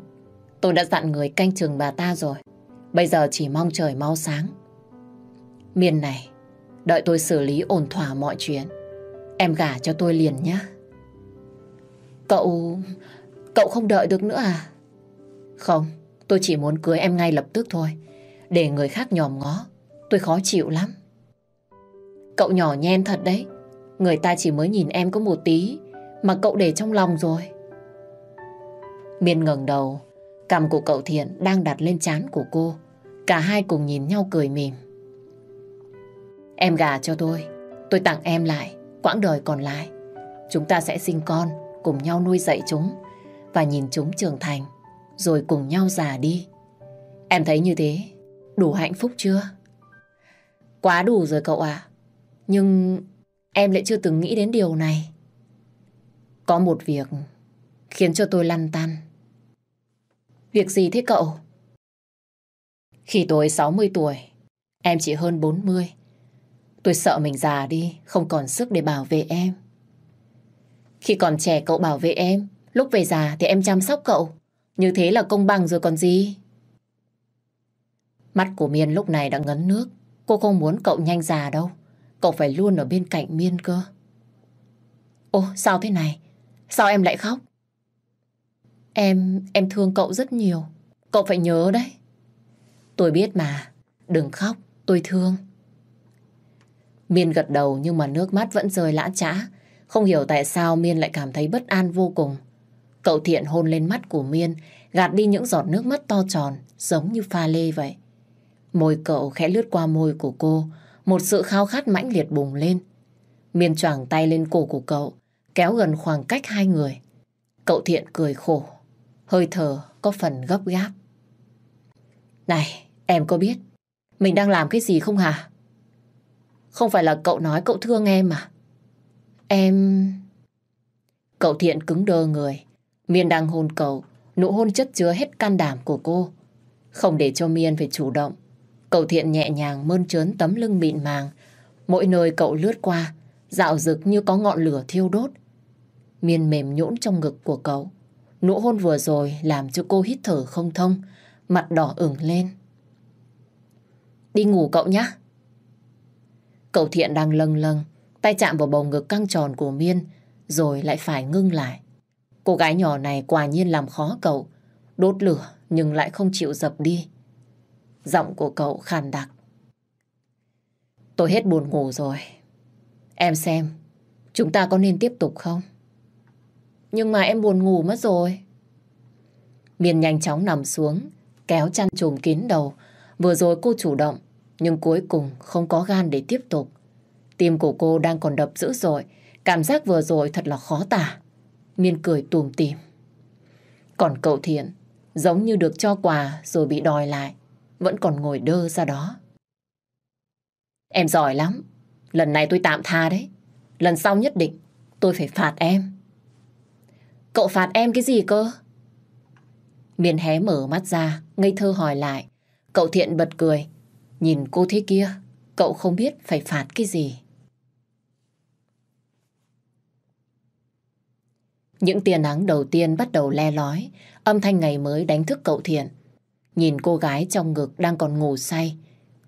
Tôi đã dặn người canh chừng bà ta rồi. Bây giờ chỉ mong trời mau sáng. Miên này, Đợi tôi xử lý ổn thỏa mọi chuyện. Em gả cho tôi liền nhé. Cậu... Cậu không đợi được nữa à? Không, tôi chỉ muốn cưới em ngay lập tức thôi. Để người khác nhòm ngó. Tôi khó chịu lắm. Cậu nhỏ nhen thật đấy. Người ta chỉ mới nhìn em có một tí mà cậu để trong lòng rồi. Miên ngẩng đầu, cằm của cậu Thiện đang đặt lên trán của cô. Cả hai cùng nhìn nhau cười mỉm. Em gà cho tôi, tôi tặng em lại, quãng đời còn lại. Chúng ta sẽ sinh con, cùng nhau nuôi dạy chúng và nhìn chúng trưởng thành, rồi cùng nhau già đi. Em thấy như thế, đủ hạnh phúc chưa? Quá đủ rồi cậu ạ. Nhưng em lại chưa từng nghĩ đến điều này. Có một việc khiến cho tôi lăn tăn. Việc gì thế cậu? Khi tôi 60 tuổi, em chỉ hơn 40. Tôi sợ mình già đi, không còn sức để bảo vệ em. Khi còn trẻ cậu bảo vệ em, Lúc về già thì em chăm sóc cậu. Như thế là công bằng rồi còn gì. Mắt của Miên lúc này đã ngấn nước. Cô không muốn cậu nhanh già đâu. Cậu phải luôn ở bên cạnh Miên cơ. Ô, sao thế này? Sao em lại khóc? Em, em thương cậu rất nhiều. Cậu phải nhớ đấy. Tôi biết mà. Đừng khóc, tôi thương. Miên gật đầu nhưng mà nước mắt vẫn rơi lã trã. Không hiểu tại sao Miên lại cảm thấy bất an vô cùng. Cậu thiện hôn lên mắt của Miên, gạt đi những giọt nước mắt to tròn, giống như pha lê vậy. Môi cậu khẽ lướt qua môi của cô, một sự khao khát mãnh liệt bùng lên. Miên choàng tay lên cổ của cậu, kéo gần khoảng cách hai người. Cậu thiện cười khổ, hơi thở có phần gấp gáp. Này, em có biết mình đang làm cái gì không hả? Không phải là cậu nói cậu thương em mà. Em... Cậu thiện cứng đơ người. Miên đang hôn cậu, nụ hôn chất chứa hết can đảm của cô. Không để cho Miên phải chủ động. Cậu thiện nhẹ nhàng mơn trớn tấm lưng mịn màng. Mỗi nơi cậu lướt qua, dạo rực như có ngọn lửa thiêu đốt. Miên mềm nhũn trong ngực của cậu. Nụ hôn vừa rồi làm cho cô hít thở không thông, mặt đỏ ửng lên. Đi ngủ cậu nhé. Cậu thiện đang lâng lâng, tay chạm vào bầu ngực căng tròn của Miên, rồi lại phải ngưng lại. Cô gái nhỏ này quả nhiên làm khó cậu, đốt lửa nhưng lại không chịu dập đi. Giọng của cậu khàn đặc. Tôi hết buồn ngủ rồi. Em xem, chúng ta có nên tiếp tục không? Nhưng mà em buồn ngủ mất rồi. Miên nhanh chóng nằm xuống, kéo chăn trùm kín đầu. Vừa rồi cô chủ động, nhưng cuối cùng không có gan để tiếp tục. Tim của cô đang còn đập dữ dội, cảm giác vừa rồi thật là khó tả. Miên cười tùm tìm. Còn cậu Thiện, giống như được cho quà rồi bị đòi lại, vẫn còn ngồi đơ ra đó. Em giỏi lắm, lần này tôi tạm tha đấy. Lần sau nhất định tôi phải phạt em. Cậu phạt em cái gì cơ? miền hé mở mắt ra, ngây thơ hỏi lại. Cậu thiện bật cười. Nhìn cô thế kia, cậu không biết phải phạt cái gì. Những tia nắng đầu tiên bắt đầu le lói, âm thanh ngày mới đánh thức cậu thiện. Nhìn cô gái trong ngực đang còn ngủ say,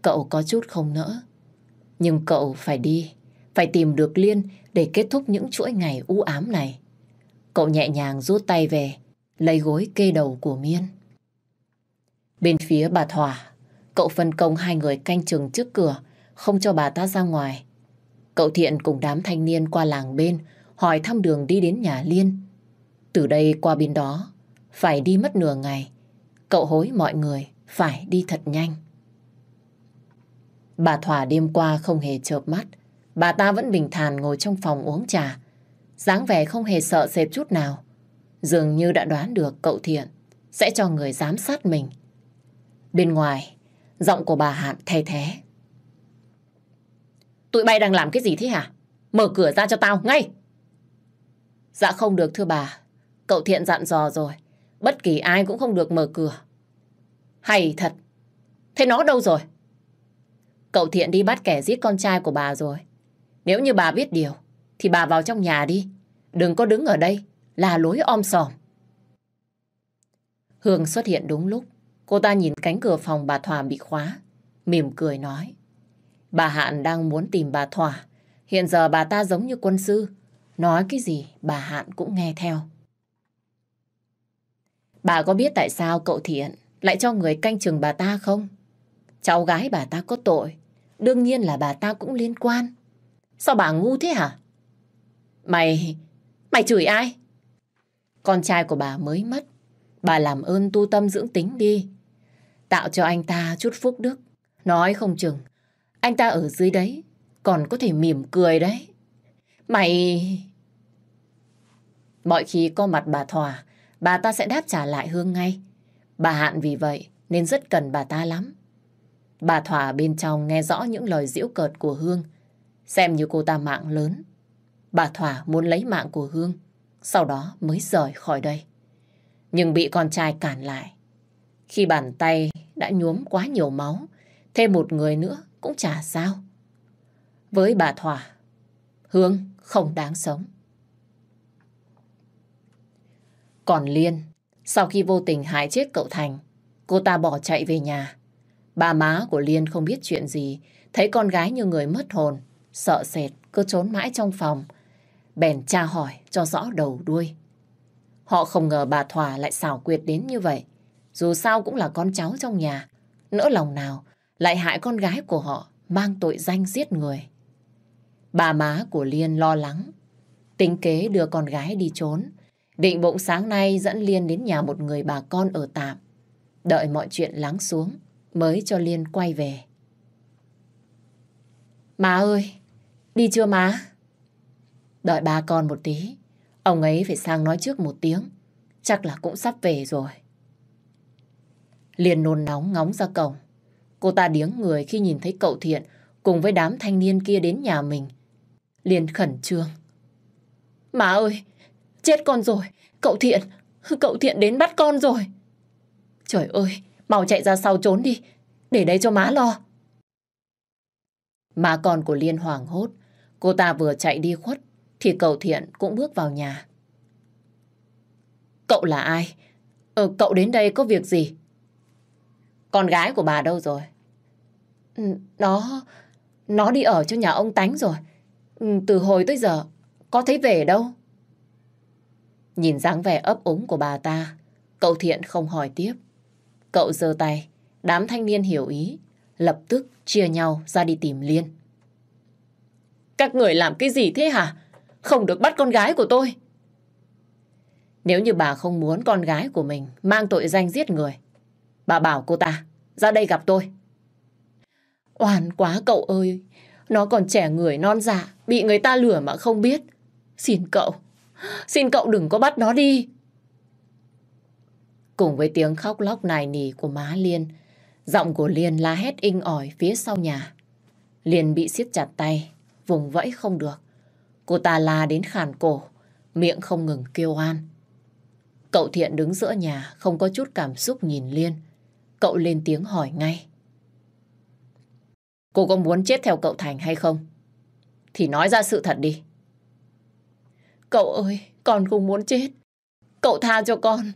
cậu có chút không nỡ. Nhưng cậu phải đi, phải tìm được Liên để kết thúc những chuỗi ngày u ám này. Cậu nhẹ nhàng rút tay về, lấy gối kê đầu của Miên. Bên phía bà Thỏa, cậu phân công hai người canh chừng trước cửa, không cho bà ta ra ngoài. Cậu Thiện cùng đám thanh niên qua làng bên, hỏi thăm đường đi đến nhà Liên. Từ đây qua bên đó, phải đi mất nửa ngày. Cậu hối mọi người phải đi thật nhanh. Bà Thỏa đêm qua không hề chợp mắt. Bà ta vẫn bình thản ngồi trong phòng uống trà. dáng vẻ không hề sợ sệt chút nào. Dường như đã đoán được cậu Thiện sẽ cho người giám sát mình. Bên ngoài, giọng của bà Hạn thay thế. Tụi bay đang làm cái gì thế hả? Mở cửa ra cho tao, ngay! Dạ không được thưa bà. Cậu Thiện dặn dò rồi. Bất kỳ ai cũng không được mở cửa. Hay thật. Thế nó đâu rồi? Cậu Thiện đi bắt kẻ giết con trai của bà rồi. Nếu như bà biết điều, thì bà vào trong nhà đi. Đừng có đứng ở đây, là lối om sòm. Hương xuất hiện đúng lúc. Cô ta nhìn cánh cửa phòng bà Thỏa bị khóa. Mỉm cười nói. Bà Hạn đang muốn tìm bà Thỏa. Hiện giờ bà ta giống như quân sư. Nói cái gì bà Hạn cũng nghe theo. Bà có biết tại sao cậu Thiện lại cho người canh chừng bà ta không? Cháu gái bà ta có tội. Đương nhiên là bà ta cũng liên quan. Sao bà ngu thế hả? Mày... Mày chửi ai? Con trai của bà mới mất. Bà làm ơn tu tâm dưỡng tính đi. Tạo cho anh ta chút phúc đức. Nói không chừng, anh ta ở dưới đấy còn có thể mỉm cười đấy. Mày... Mọi khi có mặt bà Thỏa, bà ta sẽ đáp trả lại Hương ngay. Bà Hạn vì vậy nên rất cần bà ta lắm. Bà Thỏa bên trong nghe rõ những lời giễu cợt của Hương, xem như cô ta mạng lớn. Bà Thỏa muốn lấy mạng của Hương, sau đó mới rời khỏi đây. Nhưng bị con trai cản lại. Khi bàn tay đã nhuốm quá nhiều máu, thêm một người nữa cũng chả sao. Với bà Thỏa, Hương không đáng sống. Còn Liên, sau khi vô tình hại chết cậu Thành, cô ta bỏ chạy về nhà. Ba má của Liên không biết chuyện gì, thấy con gái như người mất hồn, sợ sệt, cứ trốn mãi trong phòng. Bèn tra hỏi cho rõ đầu đuôi. Họ không ngờ bà Thỏa lại xảo quyệt đến như vậy. Dù sao cũng là con cháu trong nhà. Nỡ lòng nào lại hại con gái của họ mang tội danh giết người. Bà má của Liên lo lắng. Tính kế đưa con gái đi trốn. Định bụng sáng nay dẫn Liên đến nhà một người bà con ở tạm. Đợi mọi chuyện lắng xuống mới cho Liên quay về. Má ơi, đi chưa má? Đợi ba con một tí. Ông ấy phải sang nói trước một tiếng. Chắc là cũng sắp về rồi. Liên nôn nóng ngóng ra cổng. Cô ta điếng người khi nhìn thấy cậu Thiện cùng với đám thanh niên kia đến nhà mình. Liên khẩn trương. Má ơi, chết con rồi. Cậu Thiện, cậu Thiện đến bắt con rồi. Trời ơi, mau chạy ra sau trốn đi. Để đây cho má lo. Má con của Liên hoàng hốt. Cô ta vừa chạy đi khuất thì cậu Thiện cũng bước vào nhà. Cậu là ai? Ờ, cậu đến đây có việc gì? Con gái của bà đâu rồi? Ừ, nó... Nó đi ở cho nhà ông Tánh rồi. Ừ, từ hồi tới giờ, có thấy về đâu? Nhìn dáng vẻ ấp úng của bà ta, cậu Thiện không hỏi tiếp. Cậu giơ tay, đám thanh niên hiểu ý, lập tức chia nhau ra đi tìm Liên. Các người làm cái gì thế hả? Không được bắt con gái của tôi. Nếu như bà không muốn con gái của mình mang tội danh giết người, bà bảo cô ta ra đây gặp tôi. Oan quá cậu ơi, nó còn trẻ người non dạ, bị người ta lừa mà không biết. Xin cậu, xin cậu đừng có bắt nó đi. Cùng với tiếng khóc lóc nài nỉ của má Liên, giọng của Liên la hét inh ỏi phía sau nhà. Liên bị siết chặt tay, vùng vẫy không được. Cô ta la đến khàn cổ, miệng không ngừng kêu an. Cậu Thiện đứng giữa nhà, không có chút cảm xúc nhìn Liên. Cậu lên tiếng hỏi ngay. Cô có muốn chết theo cậu Thành hay không? Thì nói ra sự thật đi. Cậu ơi, con không muốn chết. Cậu tha cho con.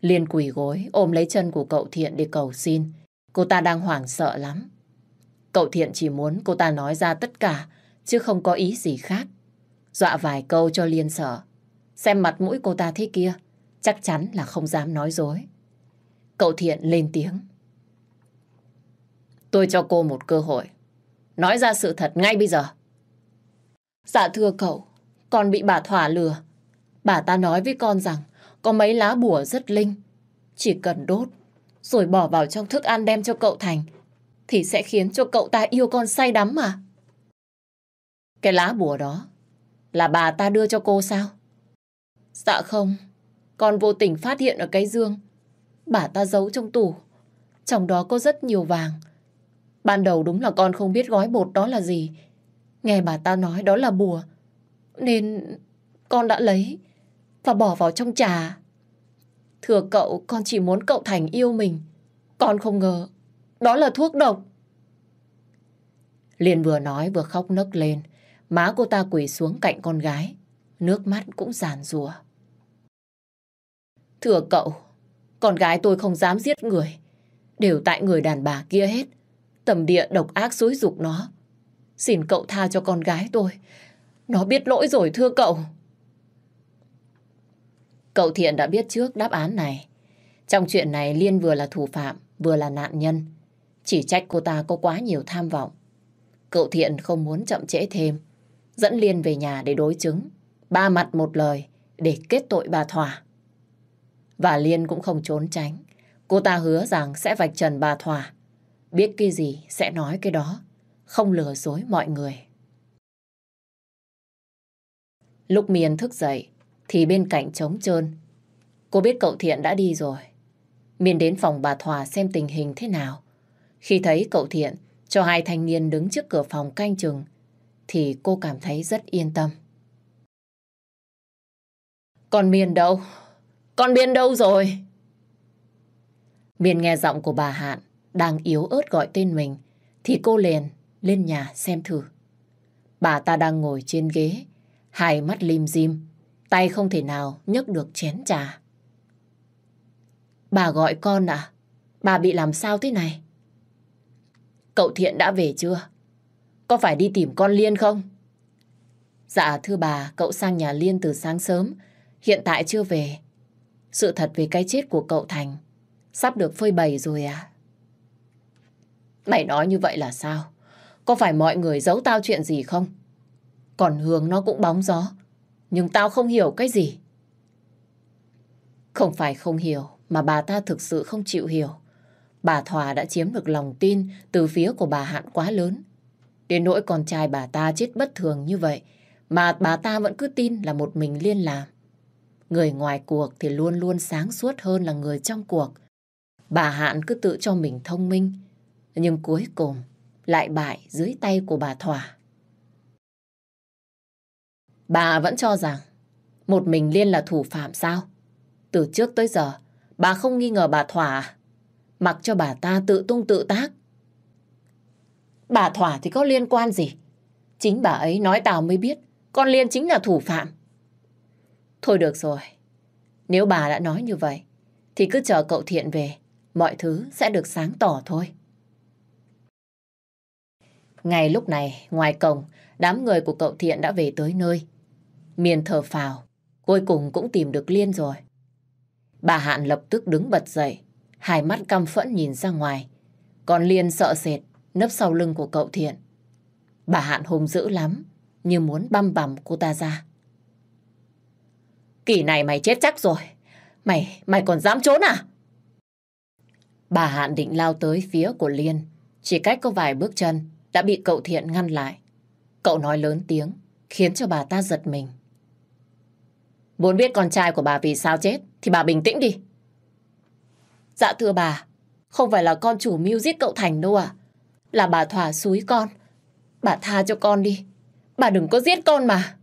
Liên quỳ gối, ôm lấy chân của cậu Thiện để cầu xin. Cô ta đang hoảng sợ lắm. Cậu Thiện chỉ muốn cô ta nói ra tất cả, chứ không có ý gì khác. Dọa vài câu cho Liên sợ. Xem mặt mũi cô ta thế kia, chắc chắn là không dám nói dối. Cậu Thiện lên tiếng. Tôi cho cô một cơ hội. Nói ra sự thật ngay bây giờ. Dạ thưa cậu, con bị bà Thỏa lừa. Bà ta nói với con rằng có mấy lá bùa rất linh. Chỉ cần đốt, rồi bỏ vào trong thức ăn đem cho cậu Thành, thì sẽ khiến cho cậu ta yêu con say đắm mà. Cái lá bùa đó là bà ta đưa cho cô sao? Dạ không, con vô tình phát hiện ở cái dương. Bà ta giấu trong tủ. Trong đó có rất nhiều vàng. Ban đầu đúng là con không biết gói bột đó là gì. Nghe bà ta nói đó là bùa. Nên con đã lấy và bỏ vào trong trà. Thưa cậu, con chỉ muốn cậu Thành yêu mình. Con không ngờ đó là thuốc độc. Liên vừa nói vừa khóc nấc lên. Má cô ta quỳ xuống cạnh con gái. Nước mắt cũng giàn rùa. Thưa cậu, con gái tôi không dám giết người. Đều tại người đàn bà kia hết. Tầm địa độc ác xúi dục nó. Xin cậu tha cho con gái tôi. Nó biết lỗi rồi thưa cậu. Cậu Thiện đã biết trước đáp án này. Trong chuyện này Liên vừa là thủ phạm, vừa là nạn nhân. Chỉ trách cô ta có quá nhiều tham vọng. Cậu Thiện không muốn chậm trễ thêm. Dẫn Liên về nhà để đối chứng. Ba mặt một lời để kết tội bà Thỏa. Và Liên cũng không trốn tránh. Cô ta hứa rằng sẽ vạch trần bà Thỏa. Biết cái gì sẽ nói cái đó. Không lừa dối mọi người. Lúc Miên thức dậy thì bên cạnh trống trơn. Cô biết cậu Thiện đã đi rồi. Miên đến phòng bà Thòa xem tình hình thế nào. Khi thấy cậu Thiện cho hai thanh niên đứng trước cửa phòng canh chừng thì cô cảm thấy rất yên tâm. Còn Miên đâu? Con Miên đâu rồi? Miên nghe giọng của bà Hạn đang yếu ớt gọi tên mình thì cô liền lên nhà xem thử. Bà ta đang ngồi trên ghế, hai mắt lim dim, tay không thể nào nhấc được chén trà. Bà gọi con à? Bà bị làm sao thế này? Cậu Thiện đã về chưa? Có phải đi tìm con Liên không? Dạ thưa bà, cậu sang nhà Liên từ sáng sớm, hiện tại chưa về. Sự thật về cái chết của cậu Thành sắp được phơi bày rồi à? Mày nói như vậy là sao? Có phải mọi người giấu tao chuyện gì không? Còn Hương nó cũng bóng gió, nhưng tao không hiểu cái gì. Không phải không hiểu, mà bà ta thực sự không chịu hiểu. Bà Thòa đã chiếm được lòng tin từ phía của bà Hạn quá lớn. Đến nỗi con trai bà ta chết bất thường như vậy, mà bà ta vẫn cứ tin là một mình liên làm. Người ngoài cuộc thì luôn luôn sáng suốt hơn là người trong cuộc. Bà Hạn cứ tự cho mình thông minh, nhưng cuối cùng lại bại dưới tay của bà Thỏa. Bà vẫn cho rằng một mình Liên là thủ phạm sao? Từ trước tới giờ, bà không nghi ngờ bà Thỏa? À? Mặc cho bà ta tự tung tự tác. Bà Thỏa thì có liên quan gì? Chính bà ấy nói tao mới biết con Liên chính là thủ phạm. Thôi được rồi. Nếu bà đã nói như vậy, thì cứ chờ cậu Thiện về, mọi thứ sẽ được sáng tỏ thôi. Ngay lúc này, ngoài cổng, đám người của cậu Thiện đã về tới nơi. Miền thở phào, cuối cùng cũng tìm được Liên rồi. Bà Hạn lập tức đứng bật dậy, hai mắt căm phẫn nhìn ra ngoài. Còn Liên sợ sệt, nấp sau lưng của cậu Thiện. Bà Hạn hùng dữ lắm, như muốn băm bằm cô ta ra. Kỳ này mày chết chắc rồi. Mày, mày còn dám trốn à? Bà Hạn định lao tới phía của Liên. Chỉ cách có vài bước chân đã bị cậu Thiện ngăn lại. Cậu nói lớn tiếng, khiến cho bà ta giật mình. Muốn biết con trai của bà vì sao chết, thì bà bình tĩnh đi. Dạ thưa bà, không phải là con chủ mưu giết cậu Thành đâu à. Là bà thỏa suối con. Bà tha cho con đi. Bà đừng có giết con mà.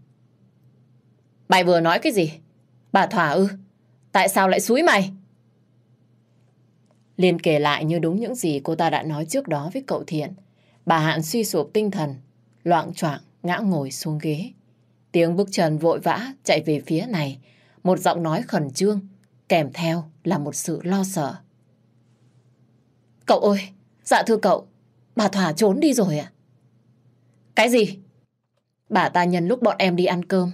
Mày vừa nói cái gì? Bà thỏa ư? Tại sao lại suối mày? Liên kể lại như đúng những gì cô ta đã nói trước đó với cậu Thiện. Bà Hạn suy sụp tinh thần, loạn choạng ngã ngồi xuống ghế. Tiếng bước chân vội vã chạy về phía này, một giọng nói khẩn trương, kèm theo là một sự lo sợ. Cậu ơi, dạ thưa cậu, bà Thỏa trốn đi rồi à? Cái gì? Bà ta nhân lúc bọn em đi ăn cơm,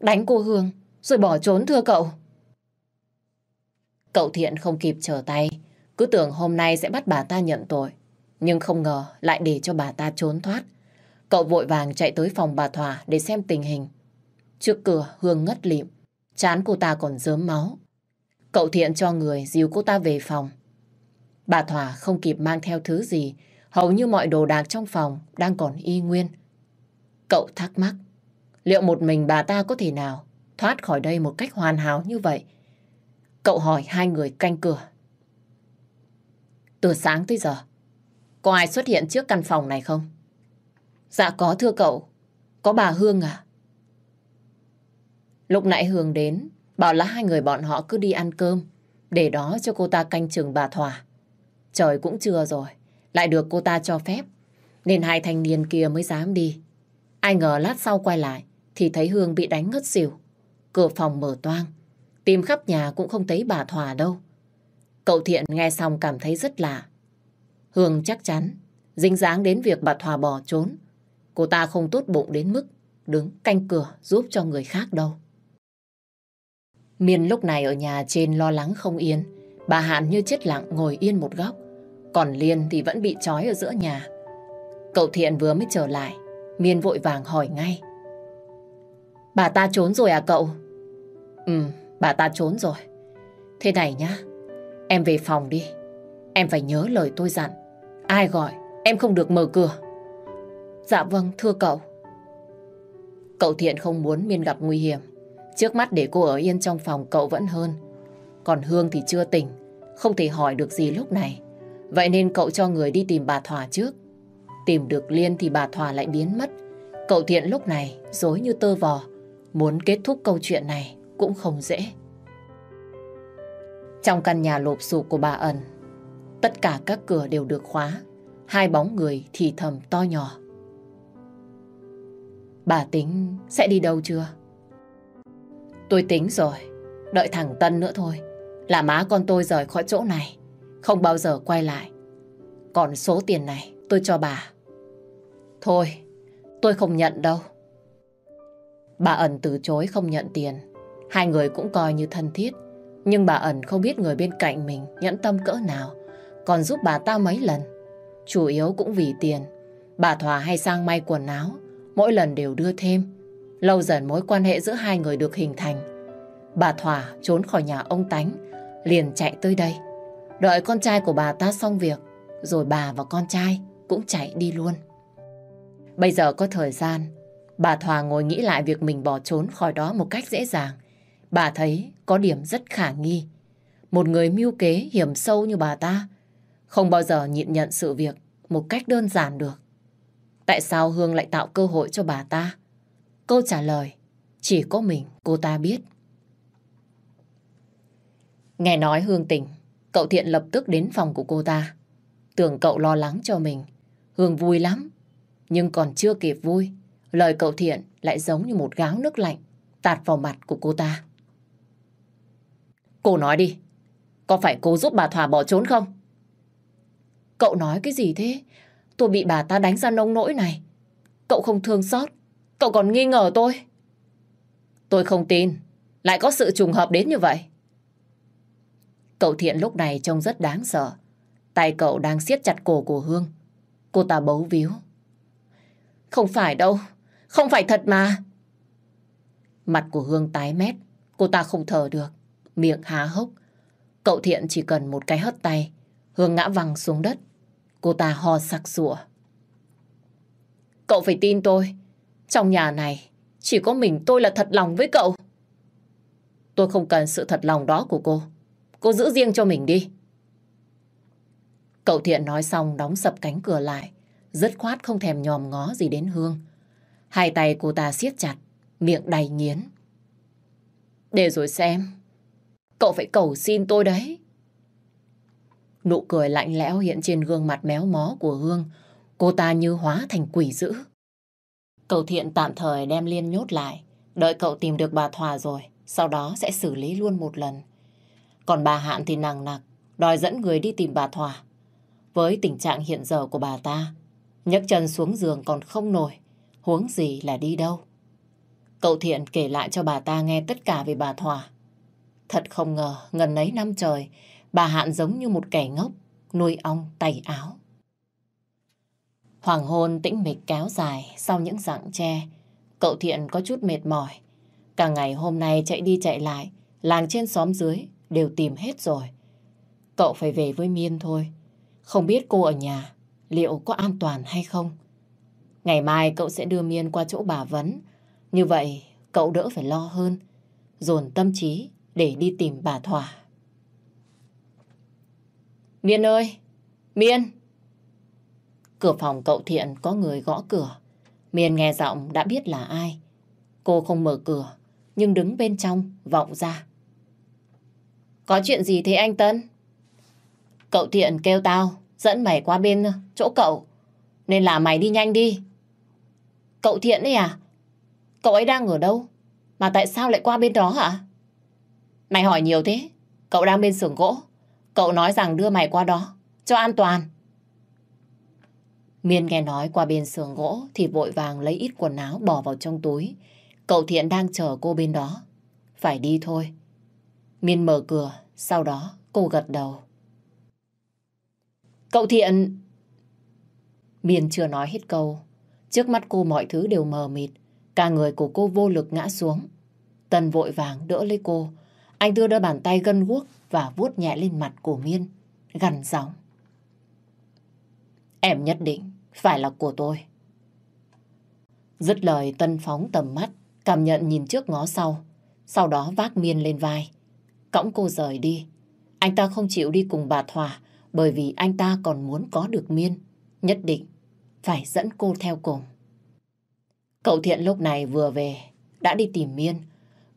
đánh cô Hương, rồi bỏ trốn thưa cậu. Cậu Thiện không kịp trở tay, cứ tưởng hôm nay sẽ bắt bà ta nhận tội. Nhưng không ngờ lại để cho bà ta trốn thoát. Cậu vội vàng chạy tới phòng bà Thỏa để xem tình hình. Trước cửa Hương ngất lịm, chán cô ta còn dớm máu. Cậu Thiện cho người dìu cô ta về phòng. Bà Thỏa không kịp mang theo thứ gì, hầu như mọi đồ đạc trong phòng đang còn y nguyên. Cậu thắc mắc, liệu một mình bà ta có thể nào thoát khỏi đây một cách hoàn hảo như vậy? Cậu hỏi hai người canh cửa. Từ sáng tới giờ, có ai xuất hiện trước căn phòng này không? Dạ có thưa cậu, có bà Hương à? Lúc nãy Hương đến, bảo là hai người bọn họ cứ đi ăn cơm, để đó cho cô ta canh chừng bà Thỏa. Trời cũng trưa rồi, lại được cô ta cho phép, nên hai thanh niên kia mới dám đi. Ai ngờ lát sau quay lại, thì thấy Hương bị đánh ngất xỉu. Cửa phòng mở toang, tìm khắp nhà cũng không thấy bà Thỏa đâu. Cậu Thiện nghe xong cảm thấy rất lạ. Hương chắc chắn, dính dáng đến việc bà Thỏa bỏ trốn. Cô ta không tốt bụng đến mức đứng canh cửa giúp cho người khác đâu. Miên lúc này ở nhà trên lo lắng không yên. Bà Hạn như chết lặng ngồi yên một góc. Còn Liên thì vẫn bị trói ở giữa nhà. Cậu Thiện vừa mới trở lại. Miên vội vàng hỏi ngay. Bà ta trốn rồi à cậu? Ừ, bà ta trốn rồi. Thế này nhá, em về phòng đi. Em phải nhớ lời tôi dặn. Ai gọi, em không được mở cửa. Dạ vâng, thưa cậu. Cậu Thiện không muốn Miên gặp nguy hiểm. Trước mắt để cô ở yên trong phòng cậu vẫn hơn. Còn Hương thì chưa tỉnh, không thể hỏi được gì lúc này. Vậy nên cậu cho người đi tìm bà Thỏa trước. Tìm được Liên thì bà Thỏa lại biến mất. Cậu Thiện lúc này dối như tơ vò. Muốn kết thúc câu chuyện này cũng không dễ. Trong căn nhà lộp sụp của bà ẩn, tất cả các cửa đều được khóa. Hai bóng người thì thầm to nhỏ. Bà tính sẽ đi đâu chưa? Tôi tính rồi, đợi thằng Tân nữa thôi. Là má con tôi rời khỏi chỗ này, không bao giờ quay lại. Còn số tiền này tôi cho bà. Thôi, tôi không nhận đâu. Bà ẩn từ chối không nhận tiền. Hai người cũng coi như thân thiết. Nhưng bà ẩn không biết người bên cạnh mình nhẫn tâm cỡ nào. Còn giúp bà ta mấy lần. Chủ yếu cũng vì tiền. Bà Thỏa hay sang may quần áo. Mỗi lần đều đưa thêm. Lâu dần mối quan hệ giữa hai người được hình thành. Bà Thỏa trốn khỏi nhà ông Tánh. Liền chạy tới đây. Đợi con trai của bà ta xong việc. Rồi bà và con trai cũng chạy đi luôn. Bây giờ có thời gian, Bà Thòa ngồi nghĩ lại việc mình bỏ trốn khỏi đó một cách dễ dàng. Bà thấy có điểm rất khả nghi. Một người mưu kế hiểm sâu như bà ta, không bao giờ nhịn nhận sự việc một cách đơn giản được. Tại sao Hương lại tạo cơ hội cho bà ta? Câu trả lời chỉ có mình cô ta biết. Nghe nói Hương tỉnh, cậu Thiện lập tức đến phòng của cô ta. Tưởng cậu lo lắng cho mình. Hương vui lắm, nhưng còn chưa kịp vui Lời cậu Thiện lại giống như một gáo nước lạnh tạt vào mặt của cô ta. Cô nói đi, có phải cô giúp bà Thỏa bỏ trốn không? Cậu nói cái gì thế? Tôi bị bà ta đánh ra nông nỗi này. Cậu không thương xót, cậu còn nghi ngờ tôi. Tôi không tin, lại có sự trùng hợp đến như vậy. Cậu Thiện lúc này trông rất đáng sợ. Tay cậu đang siết chặt cổ của Hương. Cô ta bấu víu. Không phải đâu, không phải thật mà. Mặt của Hương tái mét, cô ta không thở được, miệng há hốc. Cậu Thiện chỉ cần một cái hất tay, Hương ngã văng xuống đất. Cô ta ho sặc sụa. Cậu phải tin tôi, trong nhà này chỉ có mình tôi là thật lòng với cậu. Tôi không cần sự thật lòng đó của cô. Cô giữ riêng cho mình đi. Cậu Thiện nói xong đóng sập cánh cửa lại. Dứt khoát không thèm nhòm ngó gì đến Hương. Hai tay cô ta siết chặt, miệng đầy nghiến. Để rồi xem. Cậu phải cầu xin tôi đấy. Nụ cười lạnh lẽo hiện trên gương mặt méo mó của Hương. Cô ta như hóa thành quỷ dữ. Cậu thiện tạm thời đem Liên nhốt lại. Đợi cậu tìm được bà Thòa rồi. Sau đó sẽ xử lý luôn một lần. Còn bà Hạn thì nặng nặc. Đòi dẫn người đi tìm bà Thòa. Với tình trạng hiện giờ của bà ta. nhấc chân xuống giường còn không nổi huống gì là đi đâu. Cậu Thiện kể lại cho bà ta nghe tất cả về bà Thòa. Thật không ngờ, ngần ấy năm trời, bà Hạn giống như một kẻ ngốc, nuôi ong tay áo. Hoàng hôn tĩnh mịch kéo dài sau những rặng tre. Cậu Thiện có chút mệt mỏi. Cả ngày hôm nay chạy đi chạy lại, làng trên xóm dưới đều tìm hết rồi. Cậu phải về với Miên thôi. Không biết cô ở nhà liệu có an toàn hay không? Ngày mai cậu sẽ đưa Miên qua chỗ bà Vấn. Như vậy cậu đỡ phải lo hơn. Dồn tâm trí để đi tìm bà Thỏa. Miên ơi! Miên! Cửa phòng cậu Thiện có người gõ cửa. Miên nghe giọng đã biết là ai. Cô không mở cửa, nhưng đứng bên trong, vọng ra. Có chuyện gì thế anh Tân? Cậu Thiện kêu tao, dẫn mày qua bên chỗ cậu. Nên là mày đi nhanh đi. Cậu Thiện ấy à? Cậu ấy đang ở đâu? Mà tại sao lại qua bên đó hả? Mày hỏi nhiều thế. Cậu đang bên xưởng gỗ. Cậu nói rằng đưa mày qua đó. Cho an toàn. Miên nghe nói qua bên sườn gỗ thì vội vàng lấy ít quần áo bỏ vào trong túi. Cậu Thiện đang chờ cô bên đó. Phải đi thôi. Miên mở cửa, sau đó cô gật đầu. Cậu Thiện... Miên chưa nói hết câu Trước mắt cô mọi thứ đều mờ mịt. Cả người của cô vô lực ngã xuống. Tân vội vàng đỡ lấy cô. Anh đưa đôi bàn tay gân guốc và vuốt nhẹ lên mặt của Miên. Gần giọng. Em nhất định phải là của tôi. Dứt lời Tân phóng tầm mắt, cảm nhận nhìn trước ngó sau. Sau đó vác Miên lên vai. Cõng cô rời đi. Anh ta không chịu đi cùng bà Thỏa bởi vì anh ta còn muốn có được Miên. Nhất định phải dẫn cô theo cùng. Cậu Thiện lúc này vừa về, đã đi tìm Miên.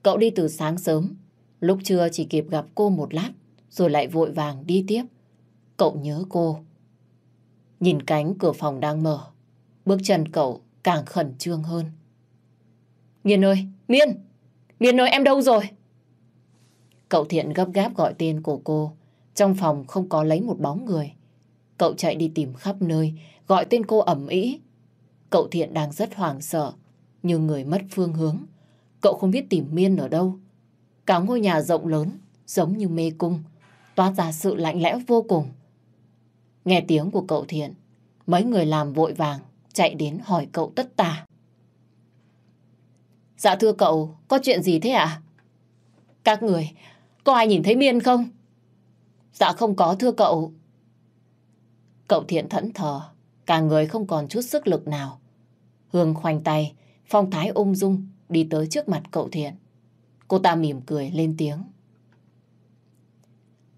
Cậu đi từ sáng sớm, lúc trưa chỉ kịp gặp cô một lát, rồi lại vội vàng đi tiếp. Cậu nhớ cô. Nhìn cánh cửa phòng đang mở, bước chân cậu càng khẩn trương hơn. Miên ơi, Miên! Miên ơi em đâu rồi? Cậu Thiện gấp gáp gọi tên của cô. Trong phòng không có lấy một bóng người. Cậu chạy đi tìm khắp nơi, gọi tên cô ẩm ý. Cậu Thiện đang rất hoảng sợ, như người mất phương hướng. Cậu không biết tìm Miên ở đâu. Cả ngôi nhà rộng lớn, giống như mê cung, toát ra sự lạnh lẽo vô cùng. Nghe tiếng của cậu Thiện, mấy người làm vội vàng, chạy đến hỏi cậu tất tả. Dạ thưa cậu, có chuyện gì thế ạ? Các người, có ai nhìn thấy Miên không? Dạ không có thưa cậu. Cậu Thiện thẫn thờ, cả người không còn chút sức lực nào. Hương khoanh tay, phong thái ung dung đi tới trước mặt cậu Thiện. Cô ta mỉm cười lên tiếng.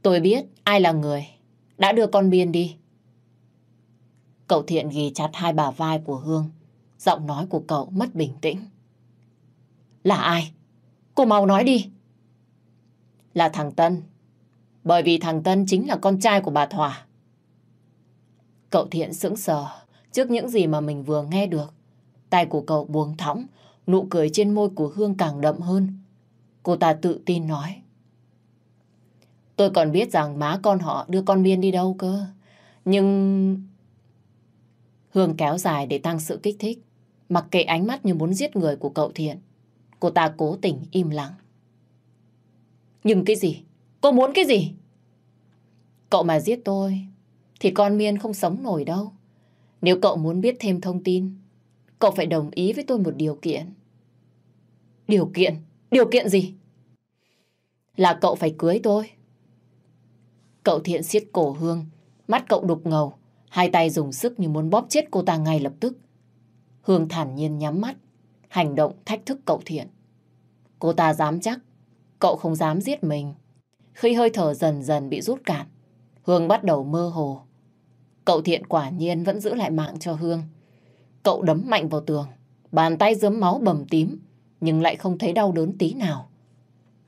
Tôi biết ai là người đã đưa con biên đi. Cậu Thiện ghi chặt hai bà vai của Hương. Giọng nói của cậu mất bình tĩnh. Là ai? Cô mau nói đi. Là thằng Tân. Bởi vì thằng Tân chính là con trai của bà Thỏa. Cậu Thiện sững sờ trước những gì mà mình vừa nghe được. Tay của cậu buông thõng, nụ cười trên môi của Hương càng đậm hơn. Cô ta tự tin nói. Tôi còn biết rằng má con họ đưa con Miên đi đâu cơ. Nhưng... Hương kéo dài để tăng sự kích thích. Mặc kệ ánh mắt như muốn giết người của cậu Thiện. Cô ta cố tình im lặng. Nhưng cái gì? Cô muốn cái gì? Cậu mà giết tôi thì con Miên không sống nổi đâu. Nếu cậu muốn biết thêm thông tin, cậu phải đồng ý với tôi một điều kiện. Điều kiện? Điều kiện gì? Là cậu phải cưới tôi. Cậu thiện siết cổ Hương, mắt cậu đục ngầu, hai tay dùng sức như muốn bóp chết cô ta ngay lập tức. Hương thản nhiên nhắm mắt, hành động thách thức cậu thiện. Cô ta dám chắc, cậu không dám giết mình. Khi hơi thở dần dần bị rút cạn, Hương bắt đầu mơ hồ. Cậu thiện quả nhiên vẫn giữ lại mạng cho Hương. Cậu đấm mạnh vào tường, bàn tay dớm máu bầm tím, nhưng lại không thấy đau đớn tí nào.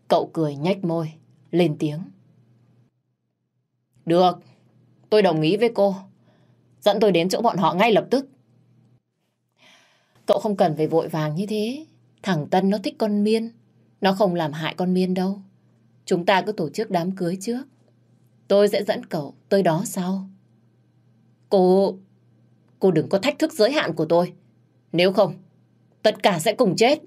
Cậu cười nhách môi, lên tiếng. Được, tôi đồng ý với cô. Dẫn tôi đến chỗ bọn họ ngay lập tức. Cậu không cần phải vội vàng như thế. Thằng Tân nó thích con Miên. Nó không làm hại con Miên đâu. Chúng ta cứ tổ chức đám cưới trước. Tôi sẽ dẫn cậu tới đó sau. Cô... Cô đừng có thách thức giới hạn của tôi. Nếu không, tất cả sẽ cùng chết.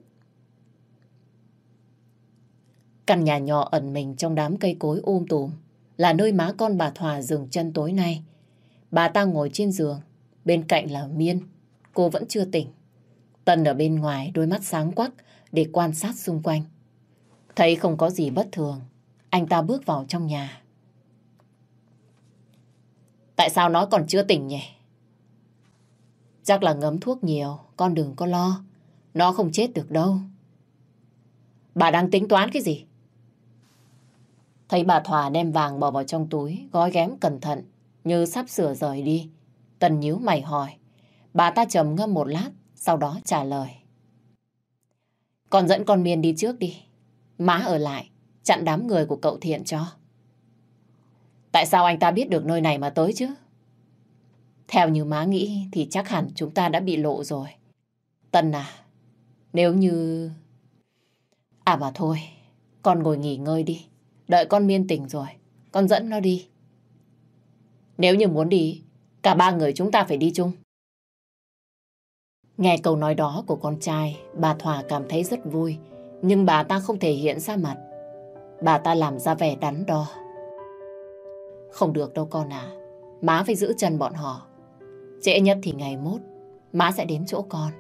Căn nhà nhỏ ẩn mình trong đám cây cối ôm tùm là nơi má con bà Thòa dừng chân tối nay. Bà ta ngồi trên giường, bên cạnh là Miên. Cô vẫn chưa tỉnh. Tân ở bên ngoài đôi mắt sáng quắc để quan sát xung quanh. Thấy không có gì bất thường, anh ta bước vào trong nhà. Tại sao nó còn chưa tỉnh nhỉ? Chắc là ngấm thuốc nhiều, con đừng có lo. Nó không chết được đâu. Bà đang tính toán cái gì? Thấy bà Thỏa đem vàng bỏ vào trong túi, gói ghém cẩn thận, như sắp sửa rời đi. Tần nhíu mày hỏi. Bà ta trầm ngâm một lát, sau đó trả lời. Con dẫn con Miên đi trước đi. Má ở lại, chặn đám người của cậu Thiện cho. Tại sao anh ta biết được nơi này mà tới chứ? Theo như má nghĩ thì chắc hẳn chúng ta đã bị lộ rồi. Tân à, nếu như... À mà thôi, con ngồi nghỉ ngơi đi. Đợi con miên tỉnh rồi, con dẫn nó đi. Nếu như muốn đi, cả ba người chúng ta phải đi chung. Nghe câu nói đó của con trai, bà Thỏa cảm thấy rất vui, nhưng bà ta không thể hiện ra mặt. Bà ta làm ra vẻ đắn đo. Không được đâu con à, má phải giữ chân bọn họ. Trễ nhất thì ngày mốt, má sẽ đến chỗ con.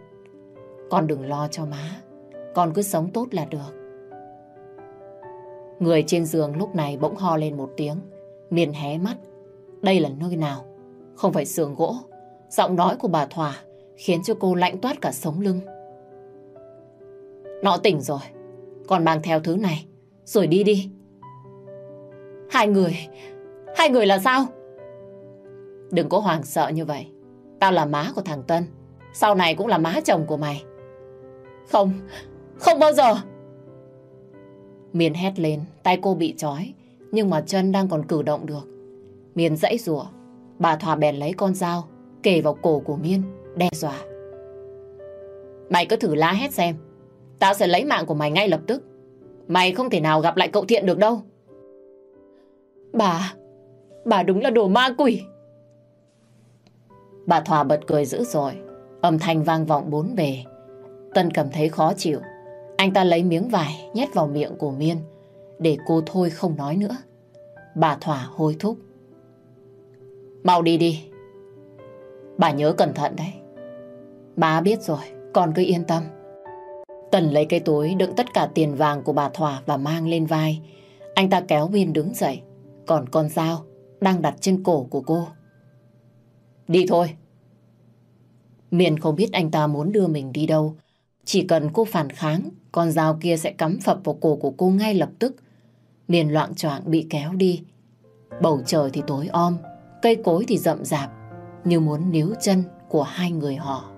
Con đừng lo cho má, con cứ sống tốt là được. Người trên giường lúc này bỗng ho lên một tiếng. Miền hé mắt. Đây là nơi nào? Không phải giường gỗ. Giọng nói của bà Thỏa khiến cho cô lạnh toát cả sống lưng. Nó tỉnh rồi. Còn mang theo thứ này. Rồi đi đi. Hai người. Hai người là sao? Đừng có hoảng sợ như vậy. Tao là má của thằng Tân. Sau này cũng là má chồng của mày. Không. Không bao giờ. Miền hét lên, tay cô bị trói, nhưng mà chân đang còn cử động được. Miền dãy rủa, bà Thỏa bèn lấy con dao, kề vào cổ của Miên, đe dọa. Mày cứ thử la hét xem, tao sẽ lấy mạng của mày ngay lập tức. Mày không thể nào gặp lại cậu Thiện được đâu. Bà, bà đúng là đồ ma quỷ. Bà Thỏa bật cười dữ dội, âm thanh vang vọng bốn bề. Tân cảm thấy khó chịu. Anh ta lấy miếng vải nhét vào miệng của Miên để cô thôi không nói nữa. Bà Thỏa hối thúc. Mau đi đi. Bà nhớ cẩn thận đấy. Bà biết rồi, con cứ yên tâm. Tần lấy cái túi đựng tất cả tiền vàng của bà Thỏa và mang lên vai. Anh ta kéo Miên đứng dậy, còn con dao đang đặt trên cổ của cô. Đi thôi. Miên không biết anh ta muốn đưa mình đi đâu. Chỉ cần cô phản kháng, con dao kia sẽ cắm phập vào cổ của cô ngay lập tức. miền loạn choạng bị kéo đi. Bầu trời thì tối om, cây cối thì rậm rạp, như muốn níu chân của hai người họ.